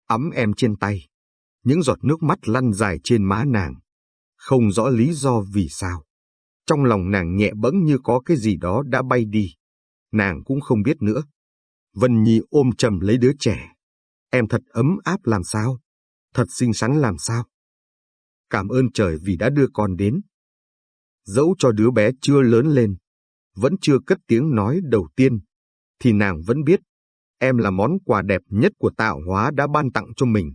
Ấm em trên tay, những giọt nước mắt lăn dài trên má nàng. Không rõ lý do vì sao. Trong lòng nàng nhẹ bẫng như có cái gì đó đã bay đi. Nàng cũng không biết nữa. Vân Nhi ôm chầm lấy đứa trẻ. Em thật ấm áp làm sao? Thật xinh xắn làm sao? Cảm ơn trời vì đã đưa con đến. Dẫu cho đứa bé chưa lớn lên, vẫn chưa cất tiếng nói đầu tiên, thì nàng vẫn biết em là món quà đẹp nhất của tạo hóa đã ban tặng cho mình.